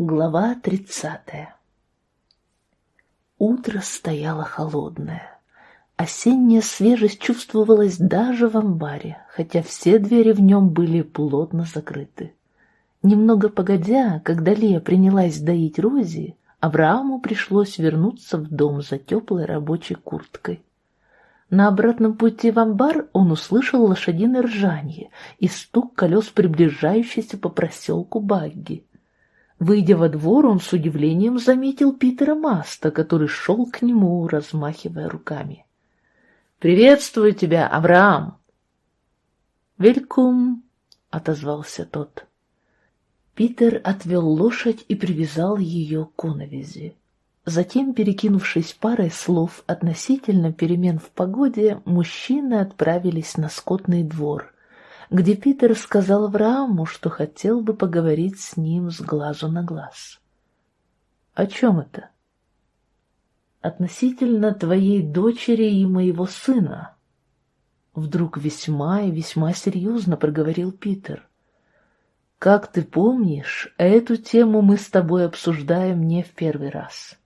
Глава тридцатая Утро стояло холодное. Осенняя свежесть чувствовалась даже в амбаре, хотя все двери в нем были плотно закрыты. Немного погодя, когда Лия принялась доить Рози, Аврааму пришлось вернуться в дом за теплой рабочей курткой. На обратном пути в амбар он услышал лошадиное ржанье и стук колес приближающейся по проселку багги. Выйдя во двор, он с удивлением заметил Питера Маста, который шел к нему, размахивая руками. «Приветствую тебя, Авраам!» «Велькум!» — отозвался тот. Питер отвел лошадь и привязал ее к коновизи. Затем, перекинувшись парой слов относительно перемен в погоде, мужчины отправились на скотный двор — где Питер сказал Аврааму, что хотел бы поговорить с ним с глазу на глаз. «О чем это?» «Относительно твоей дочери и моего сына», — вдруг весьма и весьма серьезно проговорил Питер. «Как ты помнишь, эту тему мы с тобой обсуждаем не в первый раз».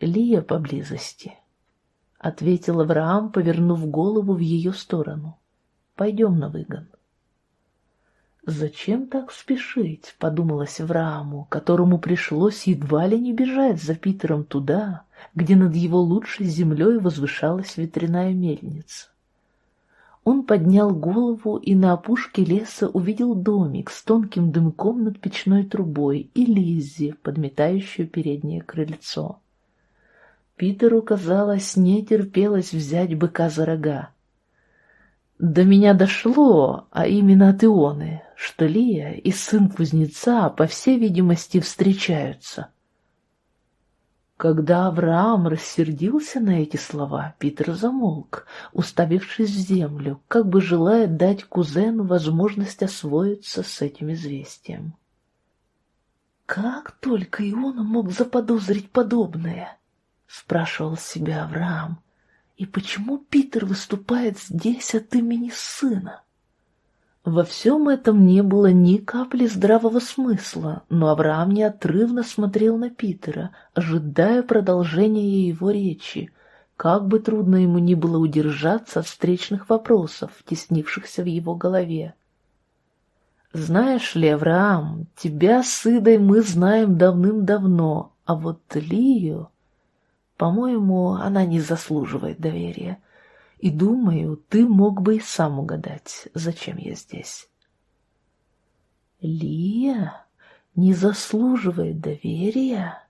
«Лия поблизости», — ответил Авраам, повернув голову в ее сторону. Пойдем на выгон. «Зачем так спешить?» — подумалось Врааму, которому пришлось едва ли не бежать за Питером туда, где над его лучшей землей возвышалась ветряная мельница. Он поднял голову и на опушке леса увидел домик с тонким дымком над печной трубой и Лиззи, подметающую переднее крыльцо. Питеру, казалось, не терпелось взять быка за рога. До меня дошло, а именно от Ионы, что Лия и сын кузнеца, по всей видимости, встречаются. Когда Авраам рассердился на эти слова, Питер замолк, уставившись в землю, как бы желая дать кузену возможность освоиться с этим известием. «Как только Иона мог заподозрить подобное?» — спрашивал себя Авраам. И почему Питер выступает здесь от имени сына? Во всем этом не было ни капли здравого смысла, но Авраам неотрывно смотрел на Питера, ожидая продолжения его речи, как бы трудно ему ни было удержаться от встречных вопросов, теснившихся в его голове. «Знаешь ли, Авраам, тебя с Идой мы знаем давным-давно, а вот Лию...» По-моему, она не заслуживает доверия. И думаю, ты мог бы и сам угадать, зачем я здесь. Лия не заслуживает доверия?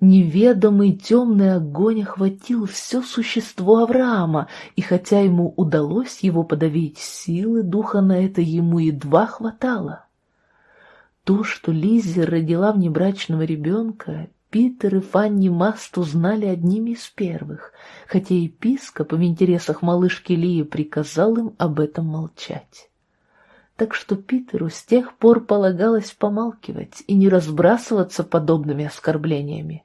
Неведомый темный огонь охватил все существо Авраама, и хотя ему удалось его подавить, силы духа на это ему едва хватало. То, что Лизи родила внебрачного ребенка, Питер и Фанни Маст узнали одними из первых, хотя епископ в интересах малышки Лии приказал им об этом молчать. Так что Питеру с тех пор полагалось помалкивать и не разбрасываться подобными оскорблениями.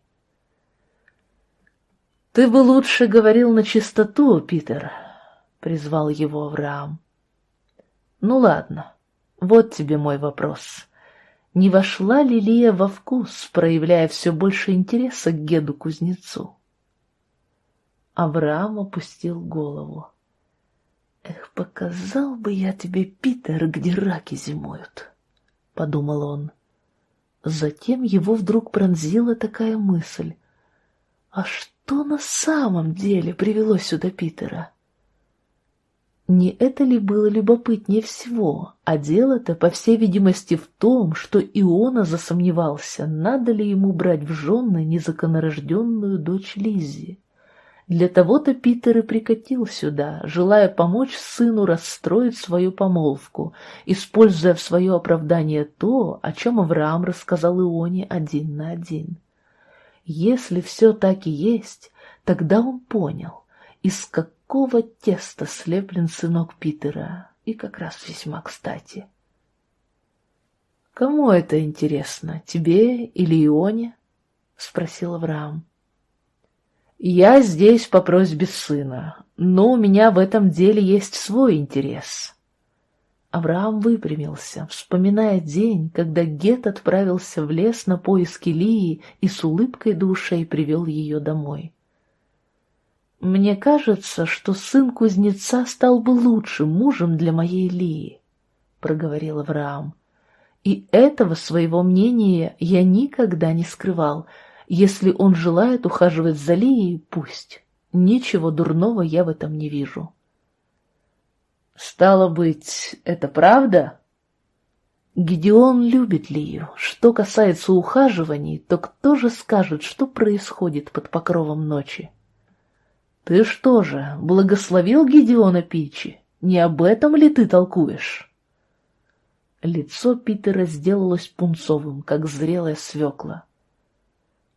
«Ты бы лучше говорил на чистоту, Питер», — призвал его Авраам. «Ну ладно, вот тебе мой вопрос не вошла ли Лия во вкус, проявляя все больше интереса к Геду-кузнецу. Авраам опустил голову. «Эх, показал бы я тебе, Питер, где раки зимуют», — подумал он. Затем его вдруг пронзила такая мысль. «А что на самом деле привело сюда Питера?» Не это ли было любопытнее всего? А дело-то, по всей видимости, в том, что Иона засомневался, надо ли ему брать в жены незаконорожденную дочь Лиззи. Для того-то Питер и прикатил сюда, желая помочь сыну расстроить свою помолвку, используя в свое оправдание то, о чем Авраам рассказал Ионе один на один. Если все так и есть, тогда он понял, из какого какого теста слеплен сынок Питера, и как раз весьма кстати. «Кому это интересно, тебе или Ионе?» — спросил Авраам. «Я здесь по просьбе сына, но у меня в этом деле есть свой интерес». Авраам выпрямился, вспоминая день, когда Гет отправился в лес на поиски Лии и с улыбкой до привел ее домой. «Мне кажется, что сын кузнеца стал бы лучшим мужем для моей Лии», — проговорил Авраам. «И этого своего мнения я никогда не скрывал. Если он желает ухаживать за Лией, пусть. Ничего дурного я в этом не вижу». Стало быть, это правда? Гедеон любит Лию. Что касается ухаживаний, то кто же скажет, что происходит под покровом ночи? Ты что же, благословил Гедеона Пичи? Не об этом ли ты толкуешь? Лицо Питера сделалось пунцовым, как зрелая свекла.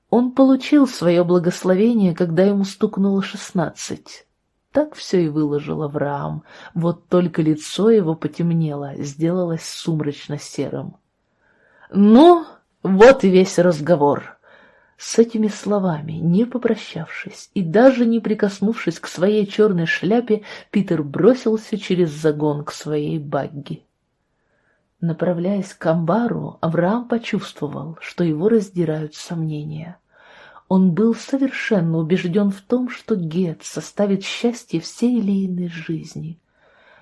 Он получил свое благословение, когда ему стукнуло шестнадцать. Так все и выложил Авраам, вот только лицо его потемнело, сделалось сумрачно-серым. «Ну, вот и весь разговор!» С этими словами, не попрощавшись и даже не прикоснувшись к своей черной шляпе, Питер бросился через загон к своей багги. Направляясь к амбару, Авраам почувствовал, что его раздирают сомнения. Он был совершенно убежден в том, что Гет составит счастье всей Лииной жизни.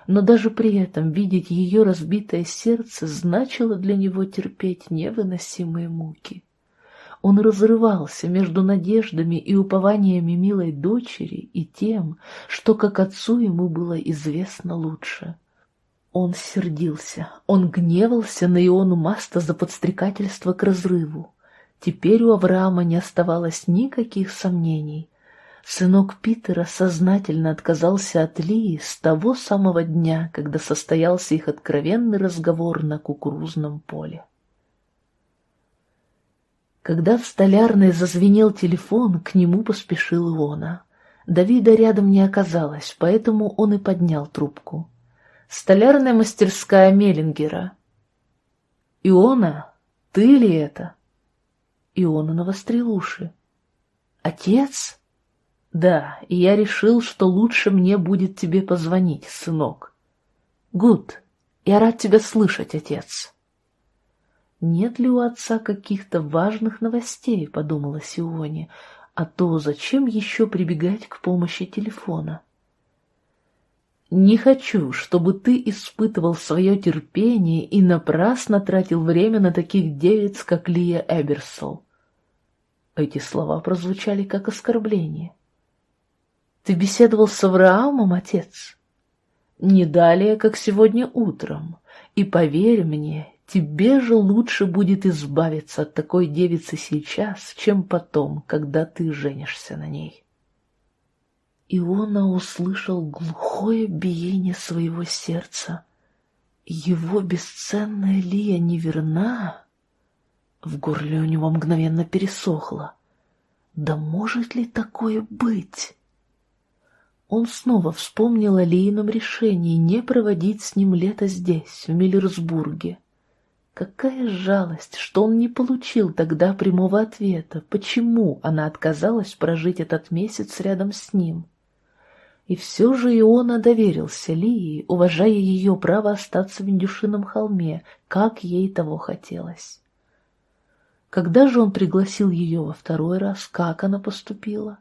Но даже при этом видеть ее разбитое сердце значило для него терпеть невыносимые муки. Он разрывался между надеждами и упованиями милой дочери и тем, что как отцу ему было известно лучше. Он сердился, он гневался на Иону Маста за подстрекательство к разрыву. Теперь у Авраама не оставалось никаких сомнений. Сынок Питера сознательно отказался от Лии с того самого дня, когда состоялся их откровенный разговор на кукурузном поле. Когда в столярной зазвенел телефон, к нему поспешил Иона. Давида рядом не оказалось, поэтому он и поднял трубку. «Столярная мастерская Меллингера». «Иона, ты ли это?» и он навострил уши. «Отец?» «Да, и я решил, что лучше мне будет тебе позвонить, сынок». «Гуд, я рад тебя слышать, отец». «Нет ли у отца каких-то важных новостей?» — подумала Сионе. «А то зачем еще прибегать к помощи телефона?» Не хочу, чтобы ты испытывал свое терпение и напрасно тратил время на таких девиц, как Лия Эберсол. Эти слова прозвучали как оскорбление. Ты беседовал с Авраамом, отец? Не далее, как сегодня утром. И поверь мне, тебе же лучше будет избавиться от такой девицы сейчас, чем потом, когда ты женишься на ней. Иона услышал глухое биение своего сердца. Его бесценная Лия неверна. В горле у него мгновенно пересохло. Да может ли такое быть? Он снова вспомнил о Лиином решении не проводить с ним лето здесь, в Миллерсбурге. Какая жалость, что он не получил тогда прямого ответа, почему она отказалась прожить этот месяц рядом с ним. И все же Иона доверился Лии, уважая ее право остаться в Индюшином холме, как ей того хотелось. Когда же он пригласил ее во второй раз, как она поступила?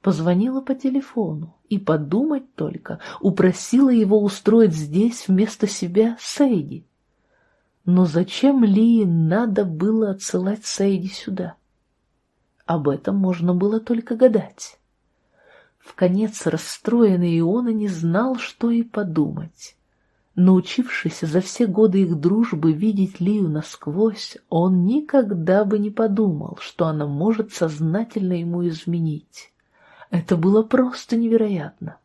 Позвонила по телефону и подумать только, упросила его устроить здесь вместо себя Сейди. Но зачем Лии надо было отсылать Сейди сюда? Об этом можно было только гадать. В конец расстроенный Иона не знал, что и подумать. Научившись за все годы их дружбы видеть Лию насквозь, он никогда бы не подумал, что она может сознательно ему изменить. Это было просто невероятно.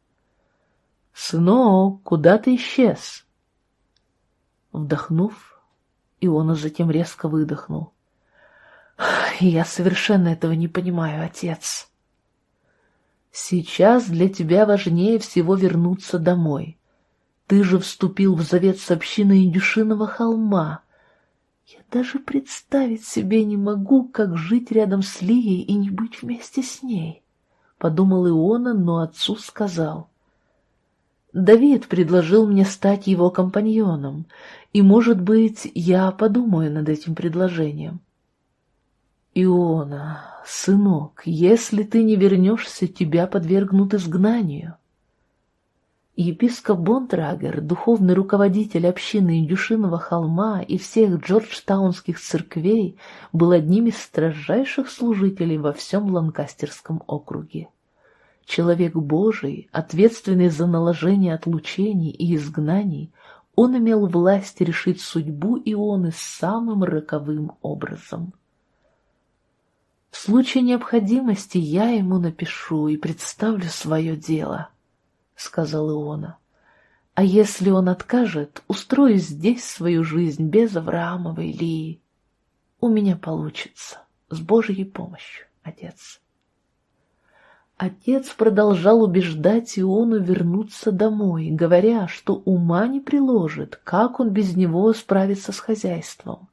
«Сынок, куда ты исчез?» Вдохнув, Иона затем резко выдохнул. «Я совершенно этого не понимаю, отец». Сейчас для тебя важнее всего вернуться домой. Ты же вступил в завет с общиной Индюшиного холма. Я даже представить себе не могу, как жить рядом с Лией и не быть вместе с ней. Подумал Иона, но отцу сказал. Давид предложил мне стать его компаньоном, и, может быть, я подумаю над этим предложением. Иона, сынок, если ты не вернешься, тебя подвергнут изгнанию. Епископ Бонтрагер, духовный руководитель общины Индюшиного холма и всех джорджтаунских церквей, был одним из строжайших служителей во всем Ланкастерском округе. Человек Божий, ответственный за наложение отлучений и изгнаний, он имел власть решить судьбу Ионы самым роковым образом. В случае необходимости я ему напишу и представлю свое дело —— сказал Иона. «А если он откажет, устрою здесь свою жизнь без Авраамовой Лии. У меня получится, с Божьей помощью, отец». Отец продолжал убеждать Иону вернуться домой, говоря, что ума не приложит, как он без него справится с хозяйством.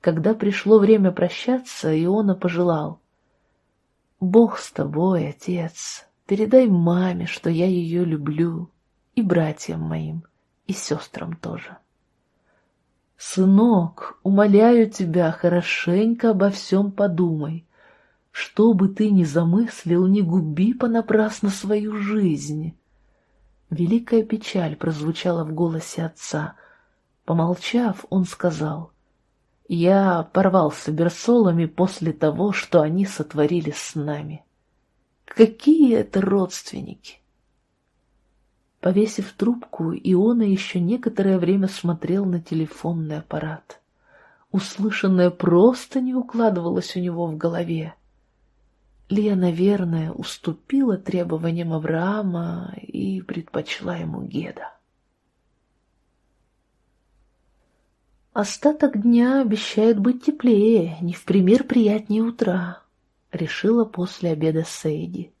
Когда пришло время прощаться, Иона пожелал. «Бог с тобой, отец, Передай маме, что я ее люблю, и братьям моим, и сестрам тоже. Сынок, умоляю тебя, хорошенько обо всем подумай. Что бы ты ни замыслил, не губи понапрасну свою жизнь. Великая печаль прозвучала в голосе отца. Помолчав, он сказал, «Я порвался берсолами после того, что они сотворили с нами». Какие это родственники? Повесив трубку, Иона еще некоторое время смотрел на телефонный аппарат. Услышанное просто не укладывалось у него в голове. Лия, наверное, уступила требованиям Авраама и предпочла ему Геда. Остаток дня обещает быть теплее, не в пример приятнее утра решила после обеда Сейди.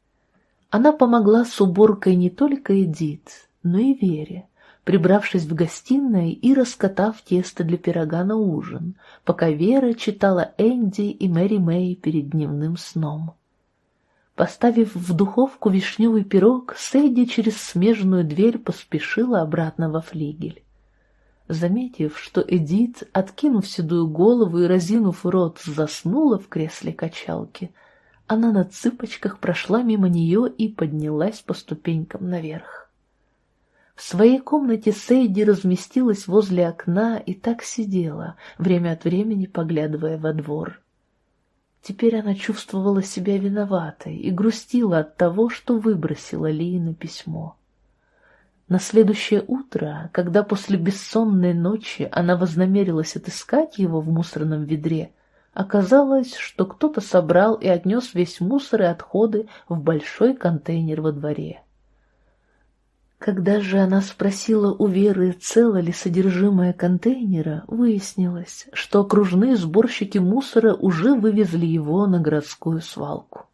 Она помогла с уборкой не только Эдит, но и Вере, прибравшись в гостиной и раскатав тесто для пирога на ужин, пока Вера читала Энди и Мэри Мэй перед дневным сном. Поставив в духовку вишневый пирог, Сэдди через смежную дверь поспешила обратно во флигель. Заметив, что Эдит, откинув седую голову и разинув рот, заснула в кресле качалки, она на цыпочках прошла мимо нее и поднялась по ступенькам наверх. В своей комнате Сейди разместилась возле окна и так сидела, время от времени поглядывая во двор. Теперь она чувствовала себя виноватой и грустила от того, что выбросила Лиина письмо. На следующее утро, когда после бессонной ночи она вознамерилась отыскать его в мусорном ведре, оказалось, что кто-то собрал и отнес весь мусор и отходы в большой контейнер во дворе. Когда же она спросила у Веры, цело ли содержимое контейнера, выяснилось, что окружные сборщики мусора уже вывезли его на городскую свалку.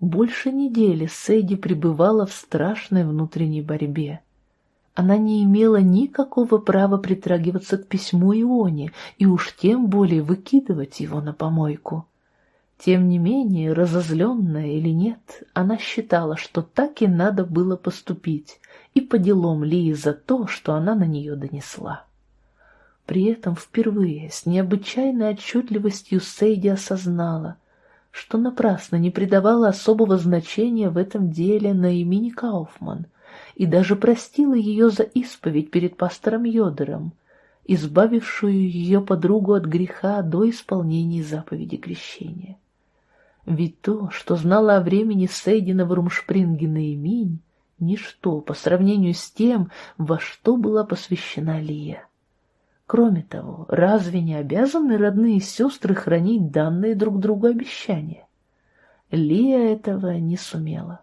Больше недели Сэдди пребывала в страшной внутренней борьбе. Она не имела никакого права притрагиваться к письму Ионе и уж тем более выкидывать его на помойку. Тем не менее, разозленная или нет, она считала, что так и надо было поступить, и по делам Лии за то, что она на нее донесла. При этом впервые с необычайной отчетливостью Сейди осознала — что напрасно не придавала особого значения в этом деле на имени Кауфман и даже простила ее за исповедь перед пастором Йодером, избавившую ее подругу от греха до исполнения заповеди крещения. Ведь то, что знала о времени Сейдина в Румшпринге на имень, ничто по сравнению с тем, во что была посвящена Лия. Кроме того, разве не обязаны родные сестры хранить данные друг другу обещания? Лия этого не сумела.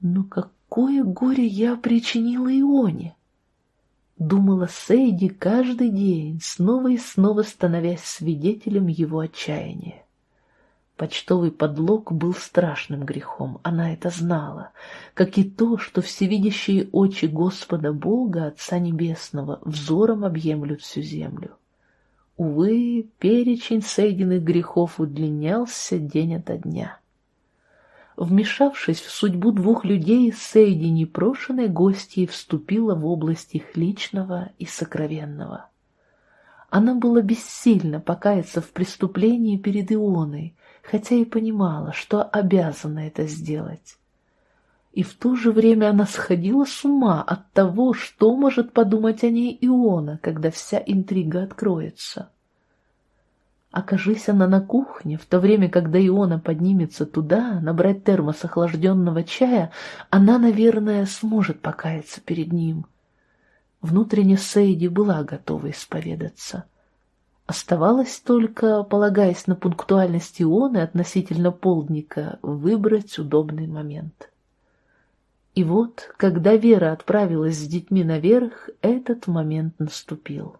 Но какое горе я причинила Ионе! Думала Сейди каждый день, снова и снова становясь свидетелем его отчаяния. Почтовый подлог был страшным грехом, она это знала, как и то, что всевидящие очи Господа Бога, Отца Небесного, взором объемлют всю землю. Увы, перечень сойденных грехов удлинялся день ото дня. Вмешавшись в судьбу двух людей, Сейди непрошенной гостьей вступила в область их личного и сокровенного. Она была бессильна покаяться в преступлении перед Ионой, хотя и понимала, что обязана это сделать. И в то же время она сходила с ума от того, что может подумать о ней Иона, когда вся интрига откроется. Окажись она на кухне, в то время, когда Иона поднимется туда, набрать термос охлажденного чая, она, наверное, сможет покаяться перед ним. Внутренне Сейди была готова исповедаться. Оставалось только, полагаясь на пунктуальность Ионы относительно полдника, выбрать удобный момент. И вот, когда Вера отправилась с детьми наверх, этот момент наступил.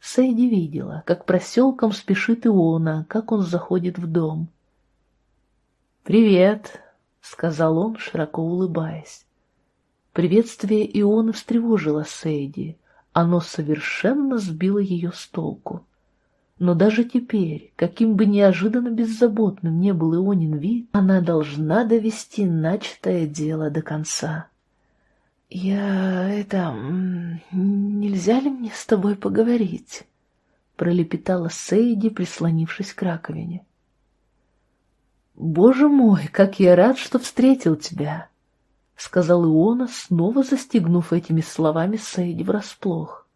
Сэйди видела, как проселком спешит Иона, как он заходит в дом. «Привет», — сказал он, широко улыбаясь. Приветствие Ионы встревожило Сейди. Оно совершенно сбило ее с толку. Но даже теперь, каким бы неожиданно беззаботным не был Ионин вид, она должна довести начатое дело до конца. «Я... это... нельзя ли мне с тобой поговорить?» пролепетала Сейди, прислонившись к раковине. «Боже мой, как я рад, что встретил тебя!» — сказал Иона, снова застегнув этими словами Сейди врасплох.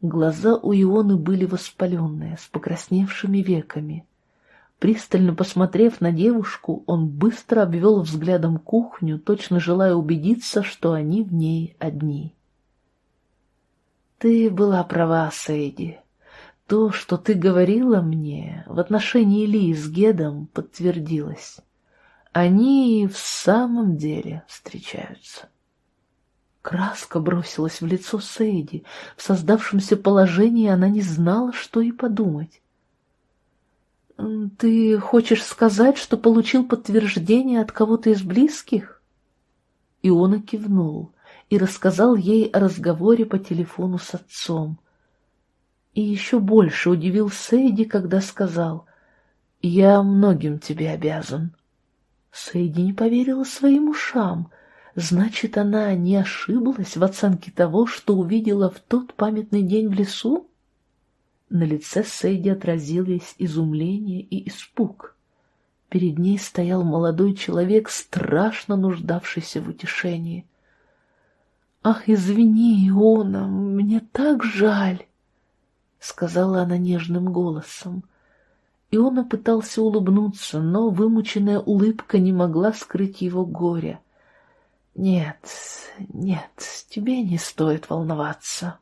Глаза у Ионы были воспаленные, с покрасневшими веками. Пристально посмотрев на девушку, он быстро обвел взглядом кухню, точно желая убедиться, что они в ней одни. «Ты была права, Сейди. То, что ты говорила мне в отношении Ли с Гедом, подтвердилось. Они в самом деле встречаются». Краска бросилась в лицо Сейди. В создавшемся положении она не знала, что и подумать. «Ты хочешь сказать, что получил подтверждение от кого-то из близких?» Иона кивнул и рассказал ей о разговоре по телефону с отцом. И еще больше удивил Сейди, когда сказал «Я многим тебе обязан». Сейди не поверила своим ушам. Значит, она не ошиблась в оценке того, что увидела в тот памятный день в лесу? На лице Сейди отразились изумление и испуг. Перед ней стоял молодой человек, страшно нуждавшийся в утешении. «Ах, извини, Иона, мне так жаль!» — сказала она нежным голосом. Иона пытался улыбнуться, но вымученная улыбка не могла скрыть его горе. «Нет, нет, тебе не стоит волноваться».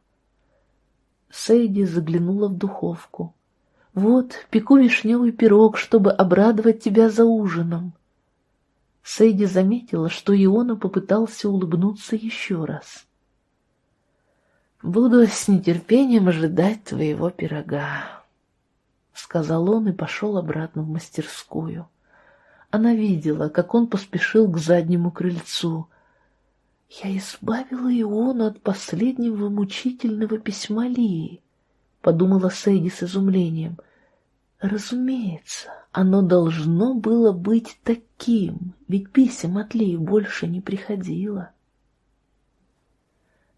Сейди заглянула в духовку. «Вот, пеку вишневый пирог, чтобы обрадовать тебя за ужином». Сейди заметила, что Иона попытался улыбнуться еще раз. «Буду с нетерпением ожидать твоего пирога», — сказал он и пошел обратно в мастерскую. Она видела, как он поспешил к заднему крыльцу. «Я избавила Иону от последнего мучительного письма Лии», — подумала Сэйди с изумлением. «Разумеется, оно должно было быть таким, ведь писем от Лии больше не приходило».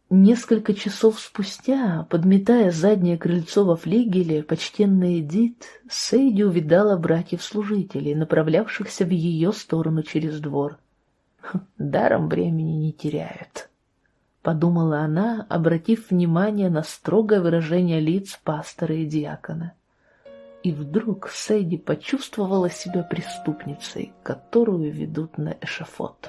Несколько часов спустя, подметая заднее крыльцо во флигеле, почтенная Эдит, Сейди увидала братьев-служителей, направлявшихся в ее сторону через двор. даром времени не теряют. Подумала она, обратив внимание на строгое выражение лиц пастора и диакона. И вдруг Сэйди почувствовала себя преступницей, которую ведут на эшафот.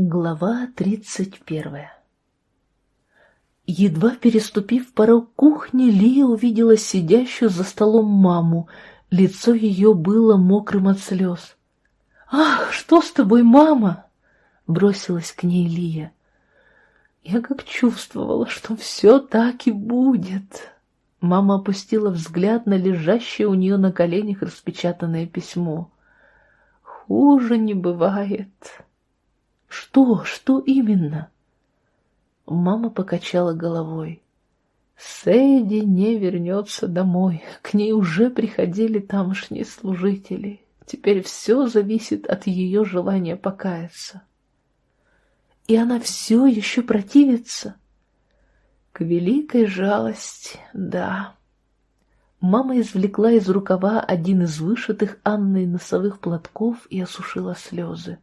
Глава тридцать первая Едва переступив порог кухни, Лия увидела сидящую за столом маму. Лицо ее было мокрым от слез. «Ах, что с тобой, мама?» — бросилась к ней Лия. «Я как чувствовала, что все так и будет». Мама опустила взгляд на лежащее у нее на коленях распечатанное письмо. «Хуже не бывает». «Что? Что именно?» Мама покачала головой. Сейди не вернется домой. К ней уже приходили тамошние служители. Теперь все зависит от ее желания покаяться. И она все еще противится? К великой жалости, да. Мама извлекла из рукава один из вышитых Анной носовых платков и осушила слезы.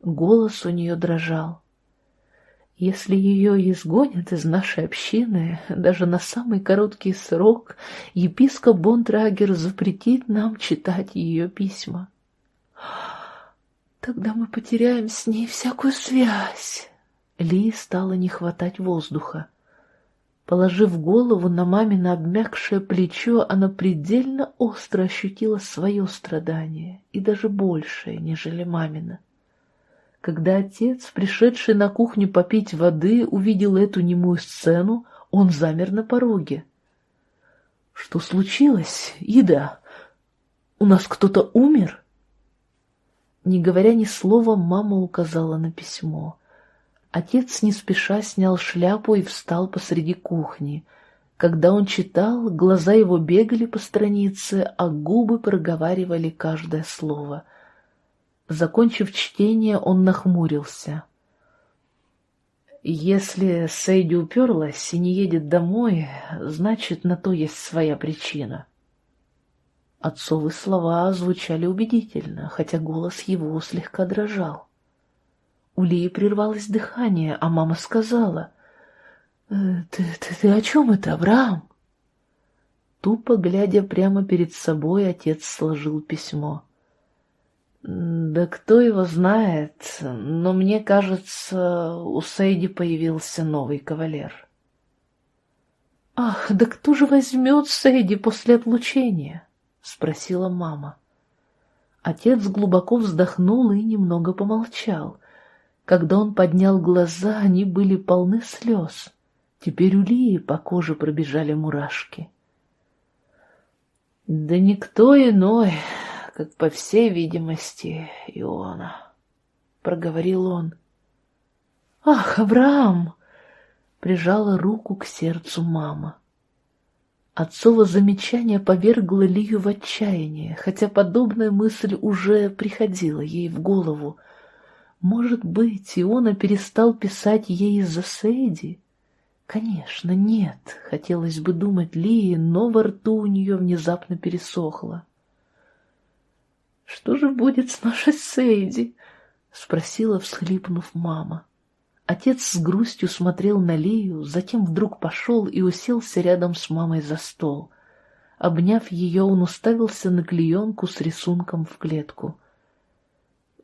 Голос у нее дрожал. Если ее изгонят из нашей общины, даже на самый короткий срок, епископ Бонтрагер запретит нам читать ее письма. Тогда мы потеряем с ней всякую связь. Ли стало не хватать воздуха. Положив голову на мамино обмякшее плечо, она предельно остро ощутила свое страдание, и даже большее, нежели мамина. Когда отец, пришедший на кухню попить воды, увидел эту немую сцену, он замер на пороге. «Что случилось, Ида? У нас кто-то умер?» Не говоря ни слова, мама указала на письмо. Отец не спеша снял шляпу и встал посреди кухни. Когда он читал, глаза его бегали по странице, а губы проговаривали каждое слово — Закончив чтение, он нахмурился. Если Сейди уперлась и не едет домой, значит, на то есть своя причина. Отцовы слова звучали убедительно, хотя голос его слегка дрожал. У Лии прервалось дыхание, а мама сказала, «Э, «Ты, ты, ты о чем это, Авраам?» Тупо глядя прямо перед собой, отец сложил письмо. Да кто его знает, но мне кажется, у Сейди появился новый кавалер. «Ах, да кто же возьмет Сейди после отлучения?» — спросила мама. Отец глубоко вздохнул и немного помолчал. Когда он поднял глаза, они были полны слез. Теперь у Лии по коже пробежали мурашки. «Да никто иной, как, по всей видимости, Иона, — проговорил он. «Ах, Авраам!» — прижала руку к сердцу мама. Отцово замечание повергло Лию в отчаяние, хотя подобная мысль уже приходила ей в голову. Может быть, Иона перестал писать ей из-за Сейди? Конечно, нет, хотелось бы думать Лии, но во рту у нее внезапно пересохло. «Что же будет с нашей Сейди?» — спросила, всхлипнув мама. Отец с грустью смотрел на Лию, затем вдруг пошел и уселся рядом с мамой за стол. Обняв ее, он уставился на клеенку с рисунком в клетку.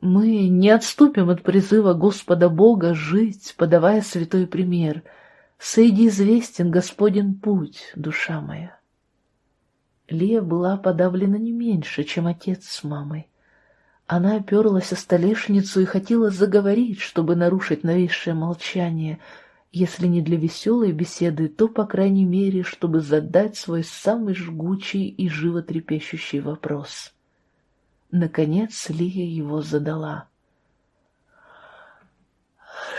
«Мы не отступим от призыва Господа Бога жить, подавая святой пример. Сойди известен Господен путь, душа моя». Лия была подавлена не меньше, чем отец с мамой. Она оперлась о столешницу и хотела заговорить, чтобы нарушить нависшее молчание, если не для веселой беседы, то, по крайней мере, чтобы задать свой самый жгучий и животрепещущий вопрос. Наконец Лия его задала.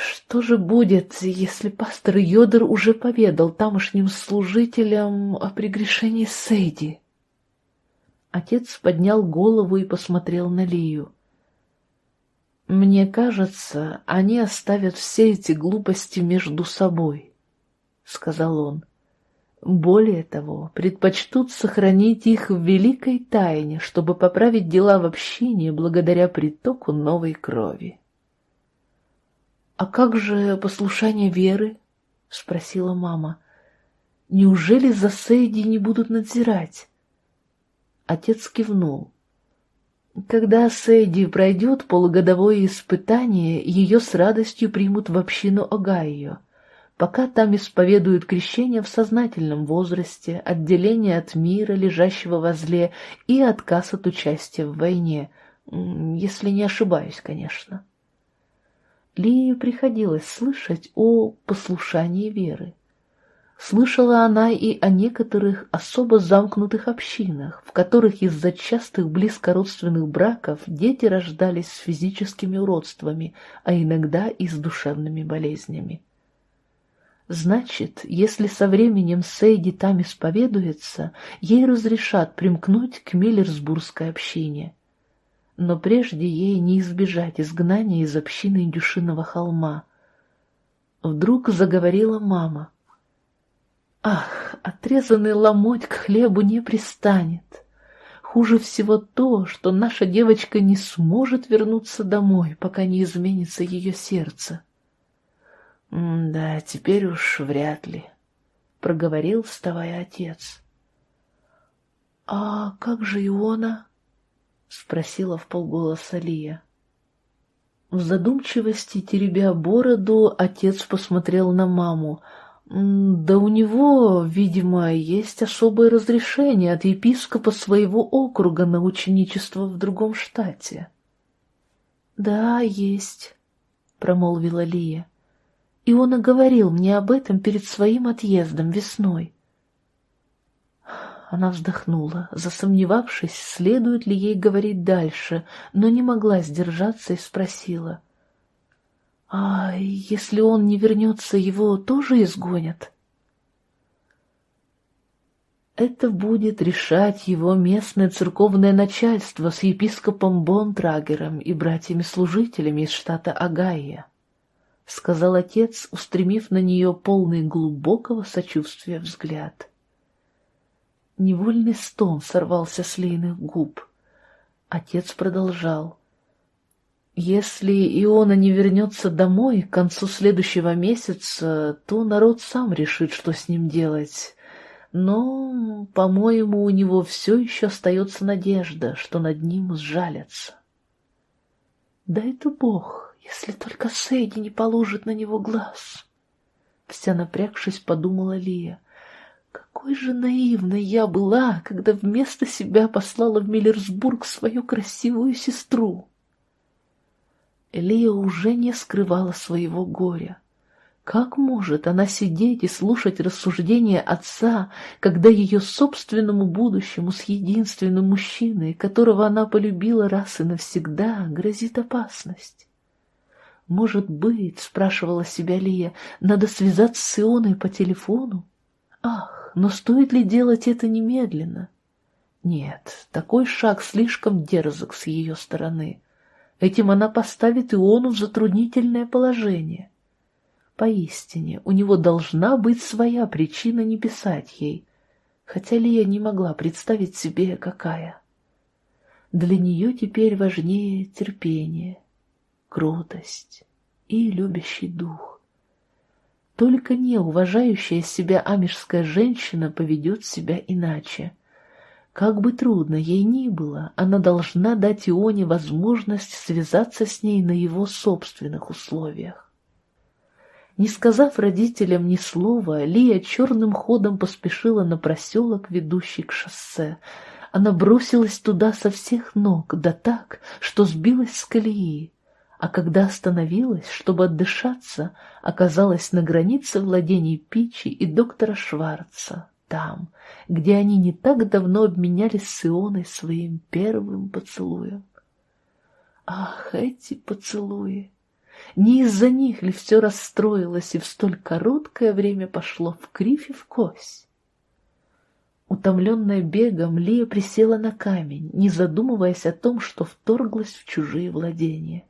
Что же будет, если пастор Йодер уже поведал тамошним служителям о прегрешении Сейди? Отец поднял голову и посмотрел на Лию. «Мне кажется, они оставят все эти глупости между собой», — сказал он. «Более того, предпочтут сохранить их в великой тайне, чтобы поправить дела в общине благодаря притоку новой крови». «А как же послушание веры?» — спросила мама. «Неужели за Сейди не будут надзирать?» Отец кивнул. Когда Сейди пройдет полугодовое испытание, ее с радостью примут в общину Огайо. Пока там исповедуют крещение в сознательном возрасте, отделение от мира, лежащего возле, и отказ от участия в войне, если не ошибаюсь, конечно. Лии приходилось слышать о послушании веры. Слышала она и о некоторых особо замкнутых общинах, в которых из-за частых близкородственных браков дети рождались с физическими уродствами, а иногда и с душевными болезнями. Значит, если со временем Сейди там исповедуется, ей разрешат примкнуть к Миллерсбургской общине. Но прежде ей не избежать изгнания из общины Индюшиного холма. Вдруг заговорила мама. «Ах, отрезанный ломоть к хлебу не пристанет!» Хуже всего то, что наша девочка не сможет вернуться домой, пока не изменится ее сердце. — Да, теперь уж вряд ли, — проговорил, вставая отец. — А как же Иона? — спросила в полголоса Лия. В задумчивости, теребя бороду, отец посмотрел на маму — да у него, видимо, есть особое разрешение от епископа своего округа на ученичество в другом штате. Да, есть, промолвила Лия. И он и говорил мне об этом перед своим отъездом весной. Она вздохнула, засомневавшись, следует ли ей говорить дальше, но не могла сдержаться и спросила. А если он не вернется, его тоже изгонят? Это будет решать его местное церковное начальство с епископом Бонтрагером и братьями-служителями из штата Огайо, — сказал отец, устремив на нее полный глубокого сочувствия взгляд. Невольный стон сорвался с лейных губ. Отец продолжал — если Иона не вернется домой к концу следующего месяца, то народ сам решит, что с ним делать. Но, по-моему, у него все еще остается надежда, что над ним сжалятся. Да это Бог, если только Сейди не положит на него глаз. Вся напрягшись, подумала Лия. Какой же наивной я была, когда вместо себя послала в Миллерсбург свою красивую сестру. Элия уже не скрывала своего горя. Как может она сидеть и слушать рассуждения отца, когда ее собственному будущему с единственным мужчиной, которого она полюбила раз и навсегда, грозит опасность? «Может быть, — спрашивала себя Лия, — надо связаться с Ионой по телефону? Ах, но стоит ли делать это немедленно? Нет, такой шаг слишком дерзок с ее стороны. Этим она поставит Иону в затруднительное положение. Поистине, у него должна быть своя причина не писать ей, хотя Лия не могла представить себе, какая. Для нее теперь важнее терпение, кротость и любящий дух. Только неуважающая себя амишская женщина поведет себя иначе — как бы трудно ей ни было, она должна дать Ионе возможность связаться с ней на его собственных условиях. Не сказав родителям ни слова, Лия черным ходом поспешила на проселок, ведущий к шоссе. Она бросилась туда со всех ног, да так, что сбилась с колеи, а когда остановилась, чтобы отдышаться, оказалась на границе владений Пичи и доктора Шварца там, где они не так давно обменялись с Ионой своим первым поцелуем. Ах, эти поцелуи! Не из-за них ли все расстроилось и в столь короткое время пошло в кривь и в кость? Утомленная бегом, Лия присела на камень, не задумываясь о том, что вторглась в чужие владения.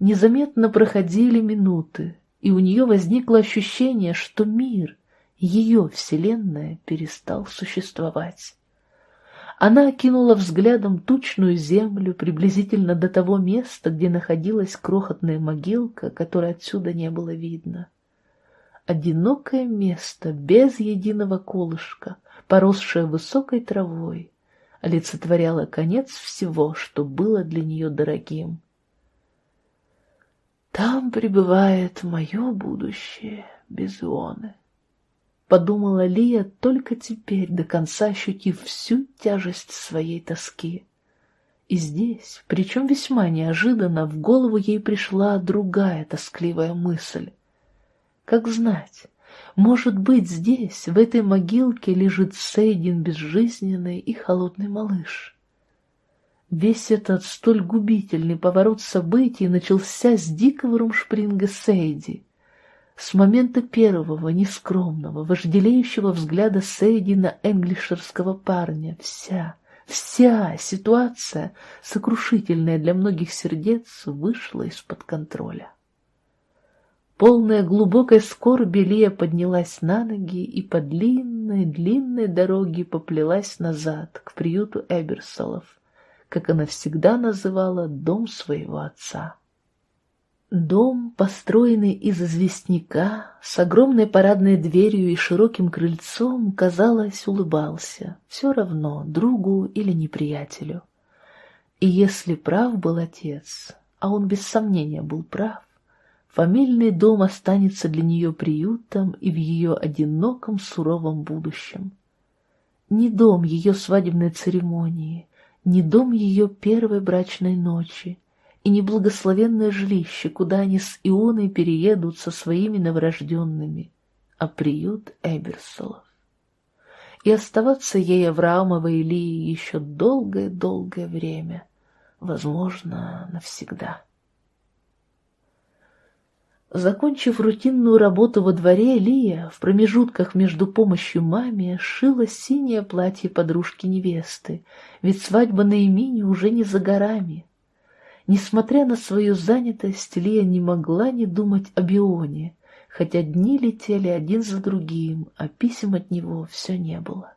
Незаметно проходили минуты, и у нее возникло ощущение, что мир, ее вселенная перестал существовать. Она окинула взглядом тучную землю приблизительно до того места, где находилась крохотная могилка, которой отсюда не было видно. Одинокое место, без единого колышка, поросшее высокой травой, олицетворяло конец всего, что было для нее дорогим. Там пребывает мое будущее без Ионы подумала Лия только теперь, до конца ощутив всю тяжесть своей тоски. И здесь, причем весьма неожиданно, в голову ей пришла другая тоскливая мысль. Как знать, может быть, здесь, в этой могилке, лежит Сейдин безжизненный и холодный малыш. Весь этот столь губительный поворот событий начался с дикого румшпринга Сейди — С момента первого, нескромного, вожделеющего взгляда Сейди на энглишерского парня вся, вся ситуация, сокрушительная для многих сердец, вышла из-под контроля. Полная глубокой скорби Лия поднялась на ноги и по длинной-длинной дороге поплелась назад, к приюту Эберсолов, как она всегда называла дом своего отца. Дом, построенный из известняка, с огромной парадной дверью и широким крыльцом, казалось, улыбался, все равно, другу или неприятелю. И если прав был отец, а он без сомнения был прав, фамильный дом останется для нее приютом и в ее одиноком суровом будущем. Не дом ее свадебной церемонии, не дом ее первой брачной ночи, и неблагословенное жилище, куда они с Ионой переедут со своими новорожденными, а приют Эберсолов. И оставаться ей Авраамовой Илии еще долгое-долгое время, возможно, навсегда. Закончив рутинную работу во дворе, Лия в промежутках между помощью маме шила синее платье подружки невесты, ведь свадьба на имени уже не за горами. Несмотря на свою занятость, Лия не могла не думать о Бионе, хотя дни летели один за другим, а писем от него все не было.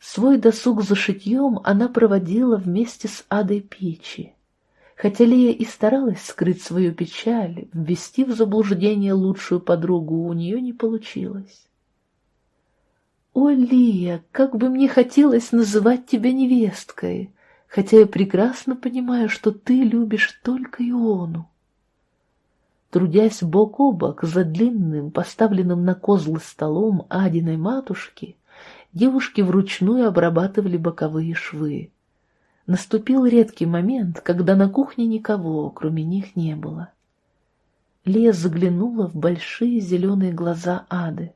Свой досуг за шитьем она проводила вместе с Адой Печи. Хотя Лия и старалась скрыть свою печаль, ввести в заблуждение лучшую подругу у нее не получилось. «О, Лия, как бы мне хотелось называть тебя невесткой!» хотя я прекрасно понимаю, что ты любишь только Иону. Трудясь бок о бок за длинным, поставленным на козлы столом Адиной матушки, девушки вручную обрабатывали боковые швы. Наступил редкий момент, когда на кухне никого, кроме них, не было. Лия заглянула в большие зеленые глаза Ады.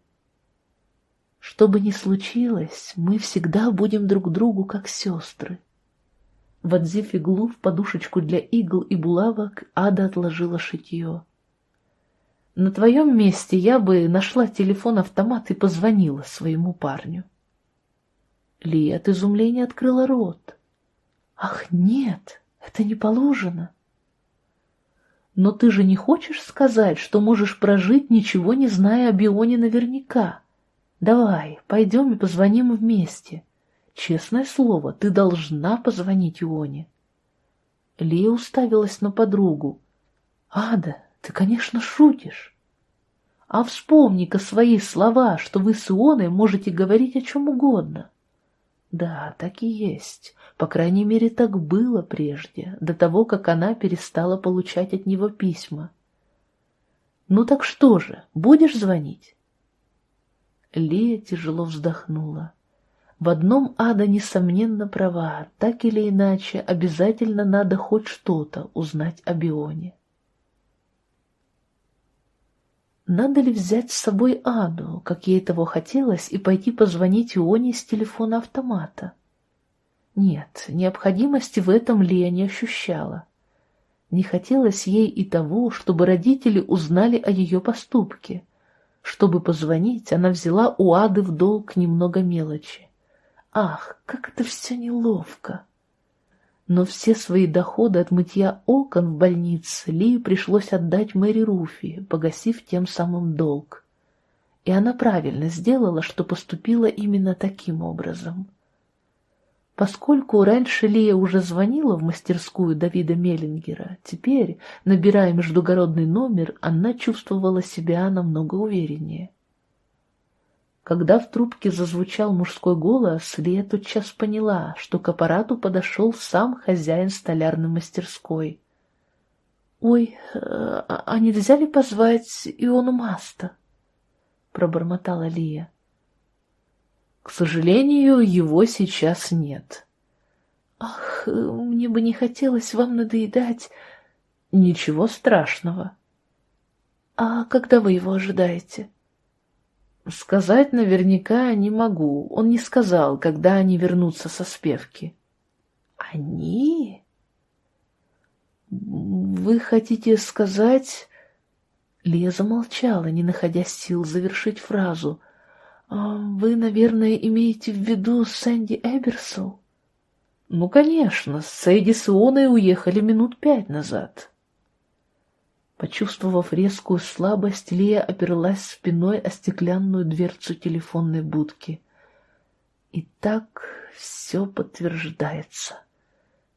«Что бы ни случилось, мы всегда будем друг другу как сестры. Вонзив иглу в подушечку для игл и булавок, Ада отложила шитье. «На твоем месте я бы нашла телефон-автомат и позвонила своему парню». Лия от изумления открыла рот. «Ах, нет, это не положено!» «Но ты же не хочешь сказать, что можешь прожить, ничего не зная о Бионе наверняка? Давай, пойдем и позвоним вместе». Честное слово, ты должна позвонить Ионе. Лия уставилась на подругу. Ада, ты, конечно, шутишь. А вспомни-ка свои слова, что вы с Ионой можете говорить о чем угодно. Да, так и есть. По крайней мере, так было прежде, до того, как она перестала получать от него письма. Ну так что же, будешь звонить? Лия тяжело вздохнула. В одном Ада, несомненно, права, так или иначе, обязательно надо хоть что-то узнать о Бионе. Надо ли взять с собой Аду, как ей того хотелось, и пойти позвонить Ионе с телефона автомата? Нет, необходимости в этом Лия не ощущала. Не хотелось ей и того, чтобы родители узнали о ее поступке. Чтобы позвонить, она взяла у Ады в долг немного мелочи. Ах, как это все неловко! Но все свои доходы от мытья окон в больнице Лию пришлось отдать Мэри Руфи, погасив тем самым долг. И она правильно сделала, что поступила именно таким образом. Поскольку раньше Лия уже звонила в мастерскую Давида Меллингера, теперь, набирая междугородный номер, она чувствовала себя намного увереннее. Когда в трубке зазвучал мужской голос, Лия тотчас поняла, что к аппарату подошел сам хозяин столярной мастерской. — Ой, э, а, нельзя ли позвать Иону Маста? — пробормотала Лия. — К сожалению, его сейчас нет. — Ах, мне бы не хотелось вам надоедать. — Ничего страшного. — А когда вы его ожидаете? — Сказать наверняка не могу. Он не сказал, когда они вернутся со спевки. Они? Вы хотите сказать... Лия замолчала, не находя сил завершить фразу. «А «Вы, наверное, имеете в виду Сэнди Эберсол?» «Ну, конечно, Сэйди с Ионой уехали минут пять назад». Почувствовав резкую слабость, Лия оперлась спиной о стеклянную дверцу телефонной будки. И так все подтверждается.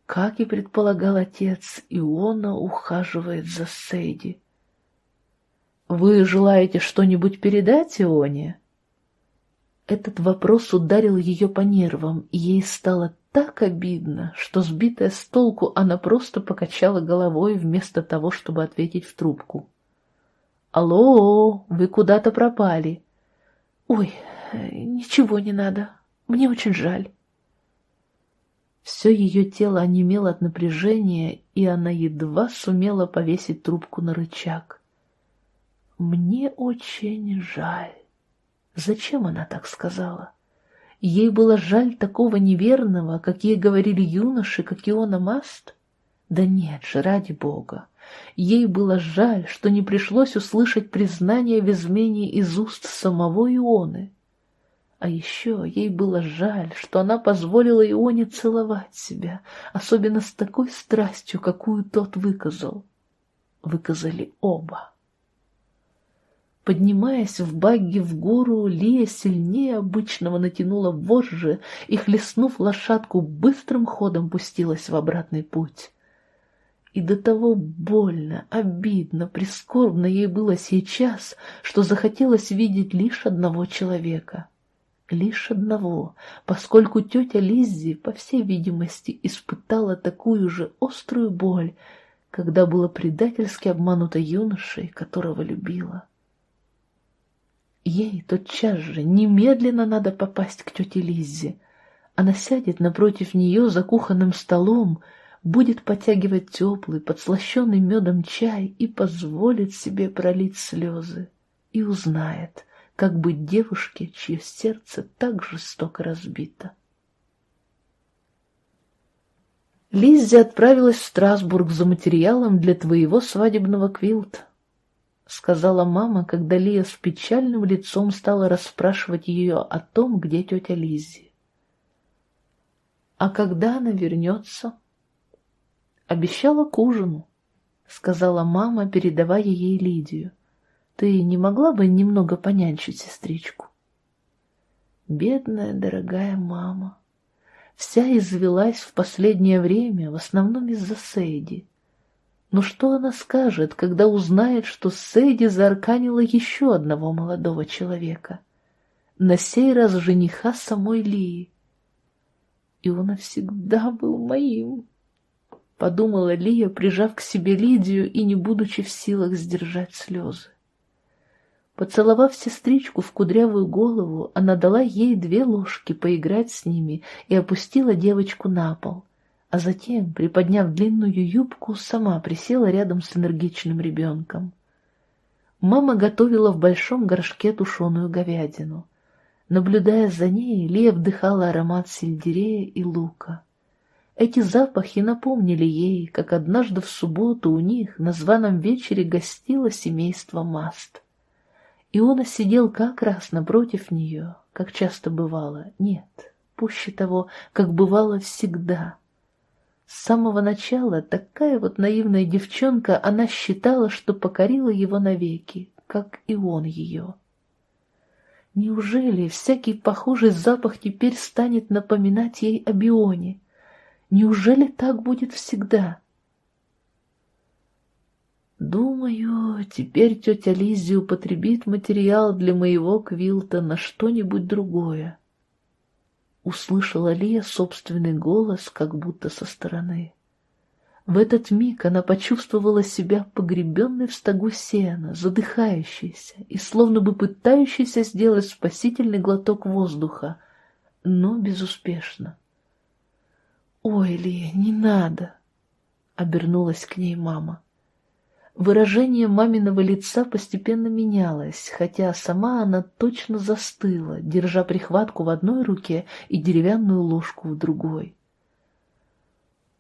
Как и предполагал отец, Иона ухаживает за Сейди. «Вы желаете что-нибудь передать Ионе?» Этот вопрос ударил ее по нервам, и ей стало так обидно, что, сбитая с толку, она просто покачала головой вместо того, чтобы ответить в трубку. «Алло, вы куда-то пропали?» «Ой, ничего не надо. Мне очень жаль». Все ее тело онемело от напряжения, и она едва сумела повесить трубку на рычаг. «Мне очень жаль». Зачем она так сказала? Ей было жаль такого неверного, как ей говорили юноши, как Иона Маст? Да нет же, ради бога. Ей было жаль, что не пришлось услышать признание в измене из уст самого Ионы. А еще ей было жаль, что она позволила Ионе целовать себя, особенно с такой страстью, какую тот выказал. Выказали оба. Поднимаясь в багги в гору, Лия сильнее обычного натянула вожжи и, хлестнув лошадку, быстрым ходом пустилась в обратный путь. И до того больно, обидно, прискорбно ей было сейчас, что захотелось видеть лишь одного человека. Лишь одного, поскольку тетя Лиззи, по всей видимости, испытала такую же острую боль, когда была предательски обманута юношей, которого любила. Ей тотчас же немедленно надо попасть к тете Лиззе. Она сядет напротив нее за кухонным столом, будет подтягивать теплый, подслащенный медом чай и позволит себе пролить слезы. И узнает, как быть девушке, чье сердце так жестоко разбито. Лиззи отправилась в Страсбург за материалом для твоего свадебного квилта. — сказала мама, когда Лия с печальным лицом стала расспрашивать ее о том, где тетя Лиззи. «А когда она вернется?» «Обещала к ужину», — сказала мама, передавая ей Лидию. «Ты не могла бы немного понянчить сестричку?» Бедная, дорогая мама. Вся извелась в последнее время, в основном из-за Сейди. Но что она скажет, когда узнает, что Сэйди заарканила еще одного молодого человека? На сей раз жениха самой Лии. И он навсегда был моим, — подумала Лия, прижав к себе Лидию и не будучи в силах сдержать слезы. Поцеловав сестричку в кудрявую голову, она дала ей две ложки поиграть с ними и опустила девочку на пол а затем, приподняв длинную юбку, сама присела рядом с энергичным ребенком. Мама готовила в большом горшке тушеную говядину. Наблюдая за ней, Лия вдыхала аромат сельдерея и лука. Эти запахи напомнили ей, как однажды в субботу у них на званом вечере гостило семейство Маст. Иона сидел как раз напротив нее, как часто бывало, нет, пуще того, как бывало всегда — с самого начала такая вот наивная девчонка, она считала, что покорила его навеки, как и он ее. Неужели всякий похожий запах теперь станет напоминать ей о Бионе? Неужели так будет всегда? Думаю, теперь тетя Лиззи употребит материал для моего квилта на что-нибудь другое услышала Лия собственный голос, как будто со стороны. В этот миг она почувствовала себя погребенной в стогу сена, задыхающейся и словно бы пытающейся сделать спасительный глоток воздуха, но безуспешно. «Ой, Лия, не надо!» — обернулась к ней мама. Выражение маминого лица постепенно менялось, хотя сама она точно застыла, держа прихватку в одной руке и деревянную ложку в другой.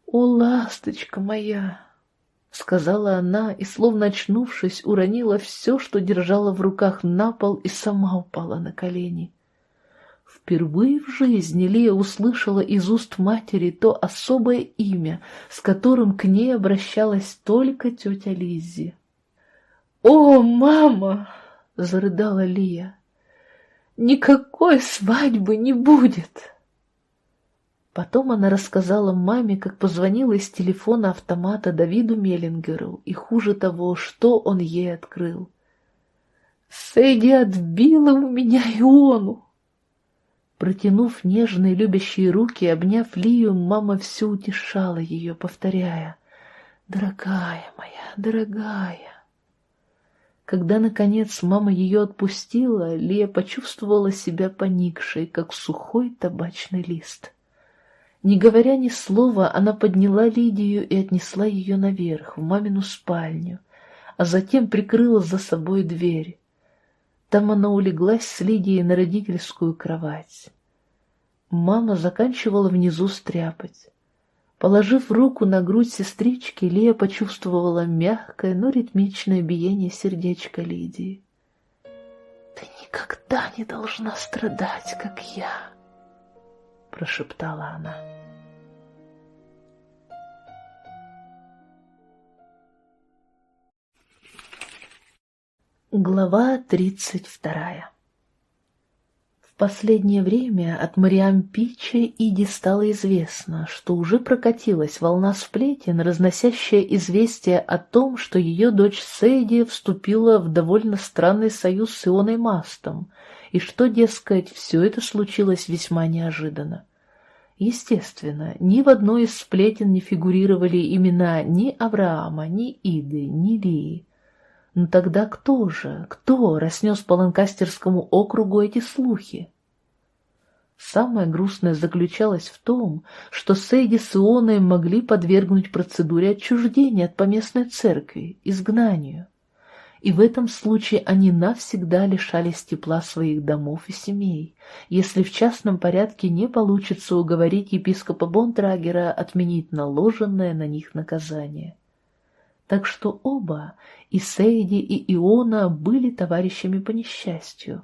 «О, ласточка моя!» — сказала она и, словно очнувшись, уронила все, что держала в руках на пол и сама упала на колени. Впервые в жизни Лия услышала из уст матери то особое имя, с которым к ней обращалась только тетя Лиззи. «О, мама!» — зарыдала Лия. «Никакой свадьбы не будет!» Потом она рассказала маме, как позвонила из телефона автомата Давиду Меллингеру, и хуже того, что он ей открыл. «Сэдди отбила у меня Иону!» Протянув нежные любящие руки, обняв Лию, мама все утешала ее, повторяя «Дорогая моя, дорогая!» Когда, наконец, мама ее отпустила, Лия почувствовала себя поникшей, как сухой табачный лист. Не говоря ни слова, она подняла Лидию и отнесла ее наверх, в мамину спальню, а затем прикрыла за собой дверь. Там она улеглась с Лидией на родительскую кровать. Мама заканчивала внизу стряпать. Положив руку на грудь сестрички, Лия почувствовала мягкое, но ритмичное биение сердечка Лидии. «Ты никогда не должна страдать, как я!» — прошептала она. Глава тридцать вторая В последнее время от Мариам Пичи Иди стало известно, что уже прокатилась волна сплетен, разносящая известие о том, что ее дочь Сейди вступила в довольно странный союз с Ионой Мастом, и что, дескать, все это случилось весьма неожиданно. Естественно, ни в одной из сплетен не фигурировали имена ни Авраама, ни Иды, ни Лии. Но тогда кто же, кто разнес по Ланкастерскому округу эти слухи? Самое грустное заключалось в том, что Сейди с Ионой могли подвергнуть процедуре отчуждения от поместной церкви, изгнанию и в этом случае они навсегда лишались тепла своих домов и семей, если в частном порядке не получится уговорить епископа Бондрагера отменить наложенное на них наказание. Так что оба, и Сейди, и Иона, были товарищами по несчастью,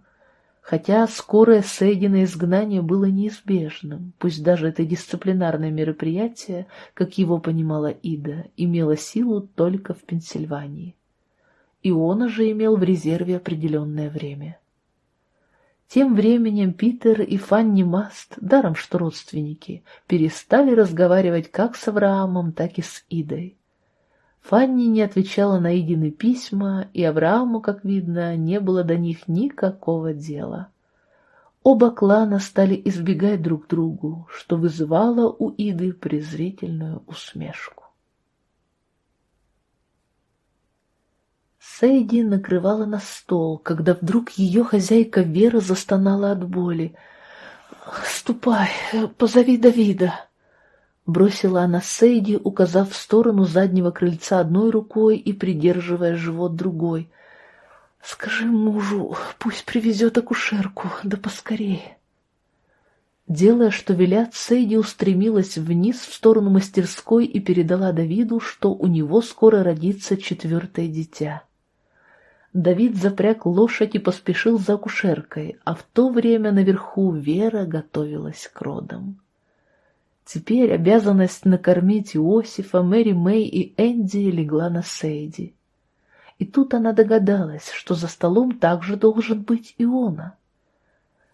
хотя скорое Сейдино изгнание было неизбежным, пусть даже это дисциплинарное мероприятие, как его понимала Ида, имело силу только в Пенсильвании. Иона же имел в резерве определенное время. Тем временем Питер и Фанни Маст, даром что родственники, перестали разговаривать как с Авраамом, так и с Идой. Фанни не отвечала на Идины письма, и Аврааму, как видно, не было до них никакого дела. Оба клана стали избегать друг другу, что вызывало у Иды презрительную усмешку. Сэйди накрывала на стол, когда вдруг ее хозяйка Вера застонала от боли. «Ступай, позови Давида!» Бросила она Сейди, указав в сторону заднего крыльца одной рукой и придерживая живот другой. «Скажи мужу, пусть привезет акушерку, да поскорее!» Делая, что велят, Сейди устремилась вниз в сторону мастерской и передала Давиду, что у него скоро родится четвертое дитя. Давид запряг лошадь и поспешил за акушеркой, а в то время наверху Вера готовилась к родам. Теперь обязанность накормить Иосифа, Мэри Мэй и Энди легла на Сейди. И тут она догадалась, что за столом также должен быть Иона.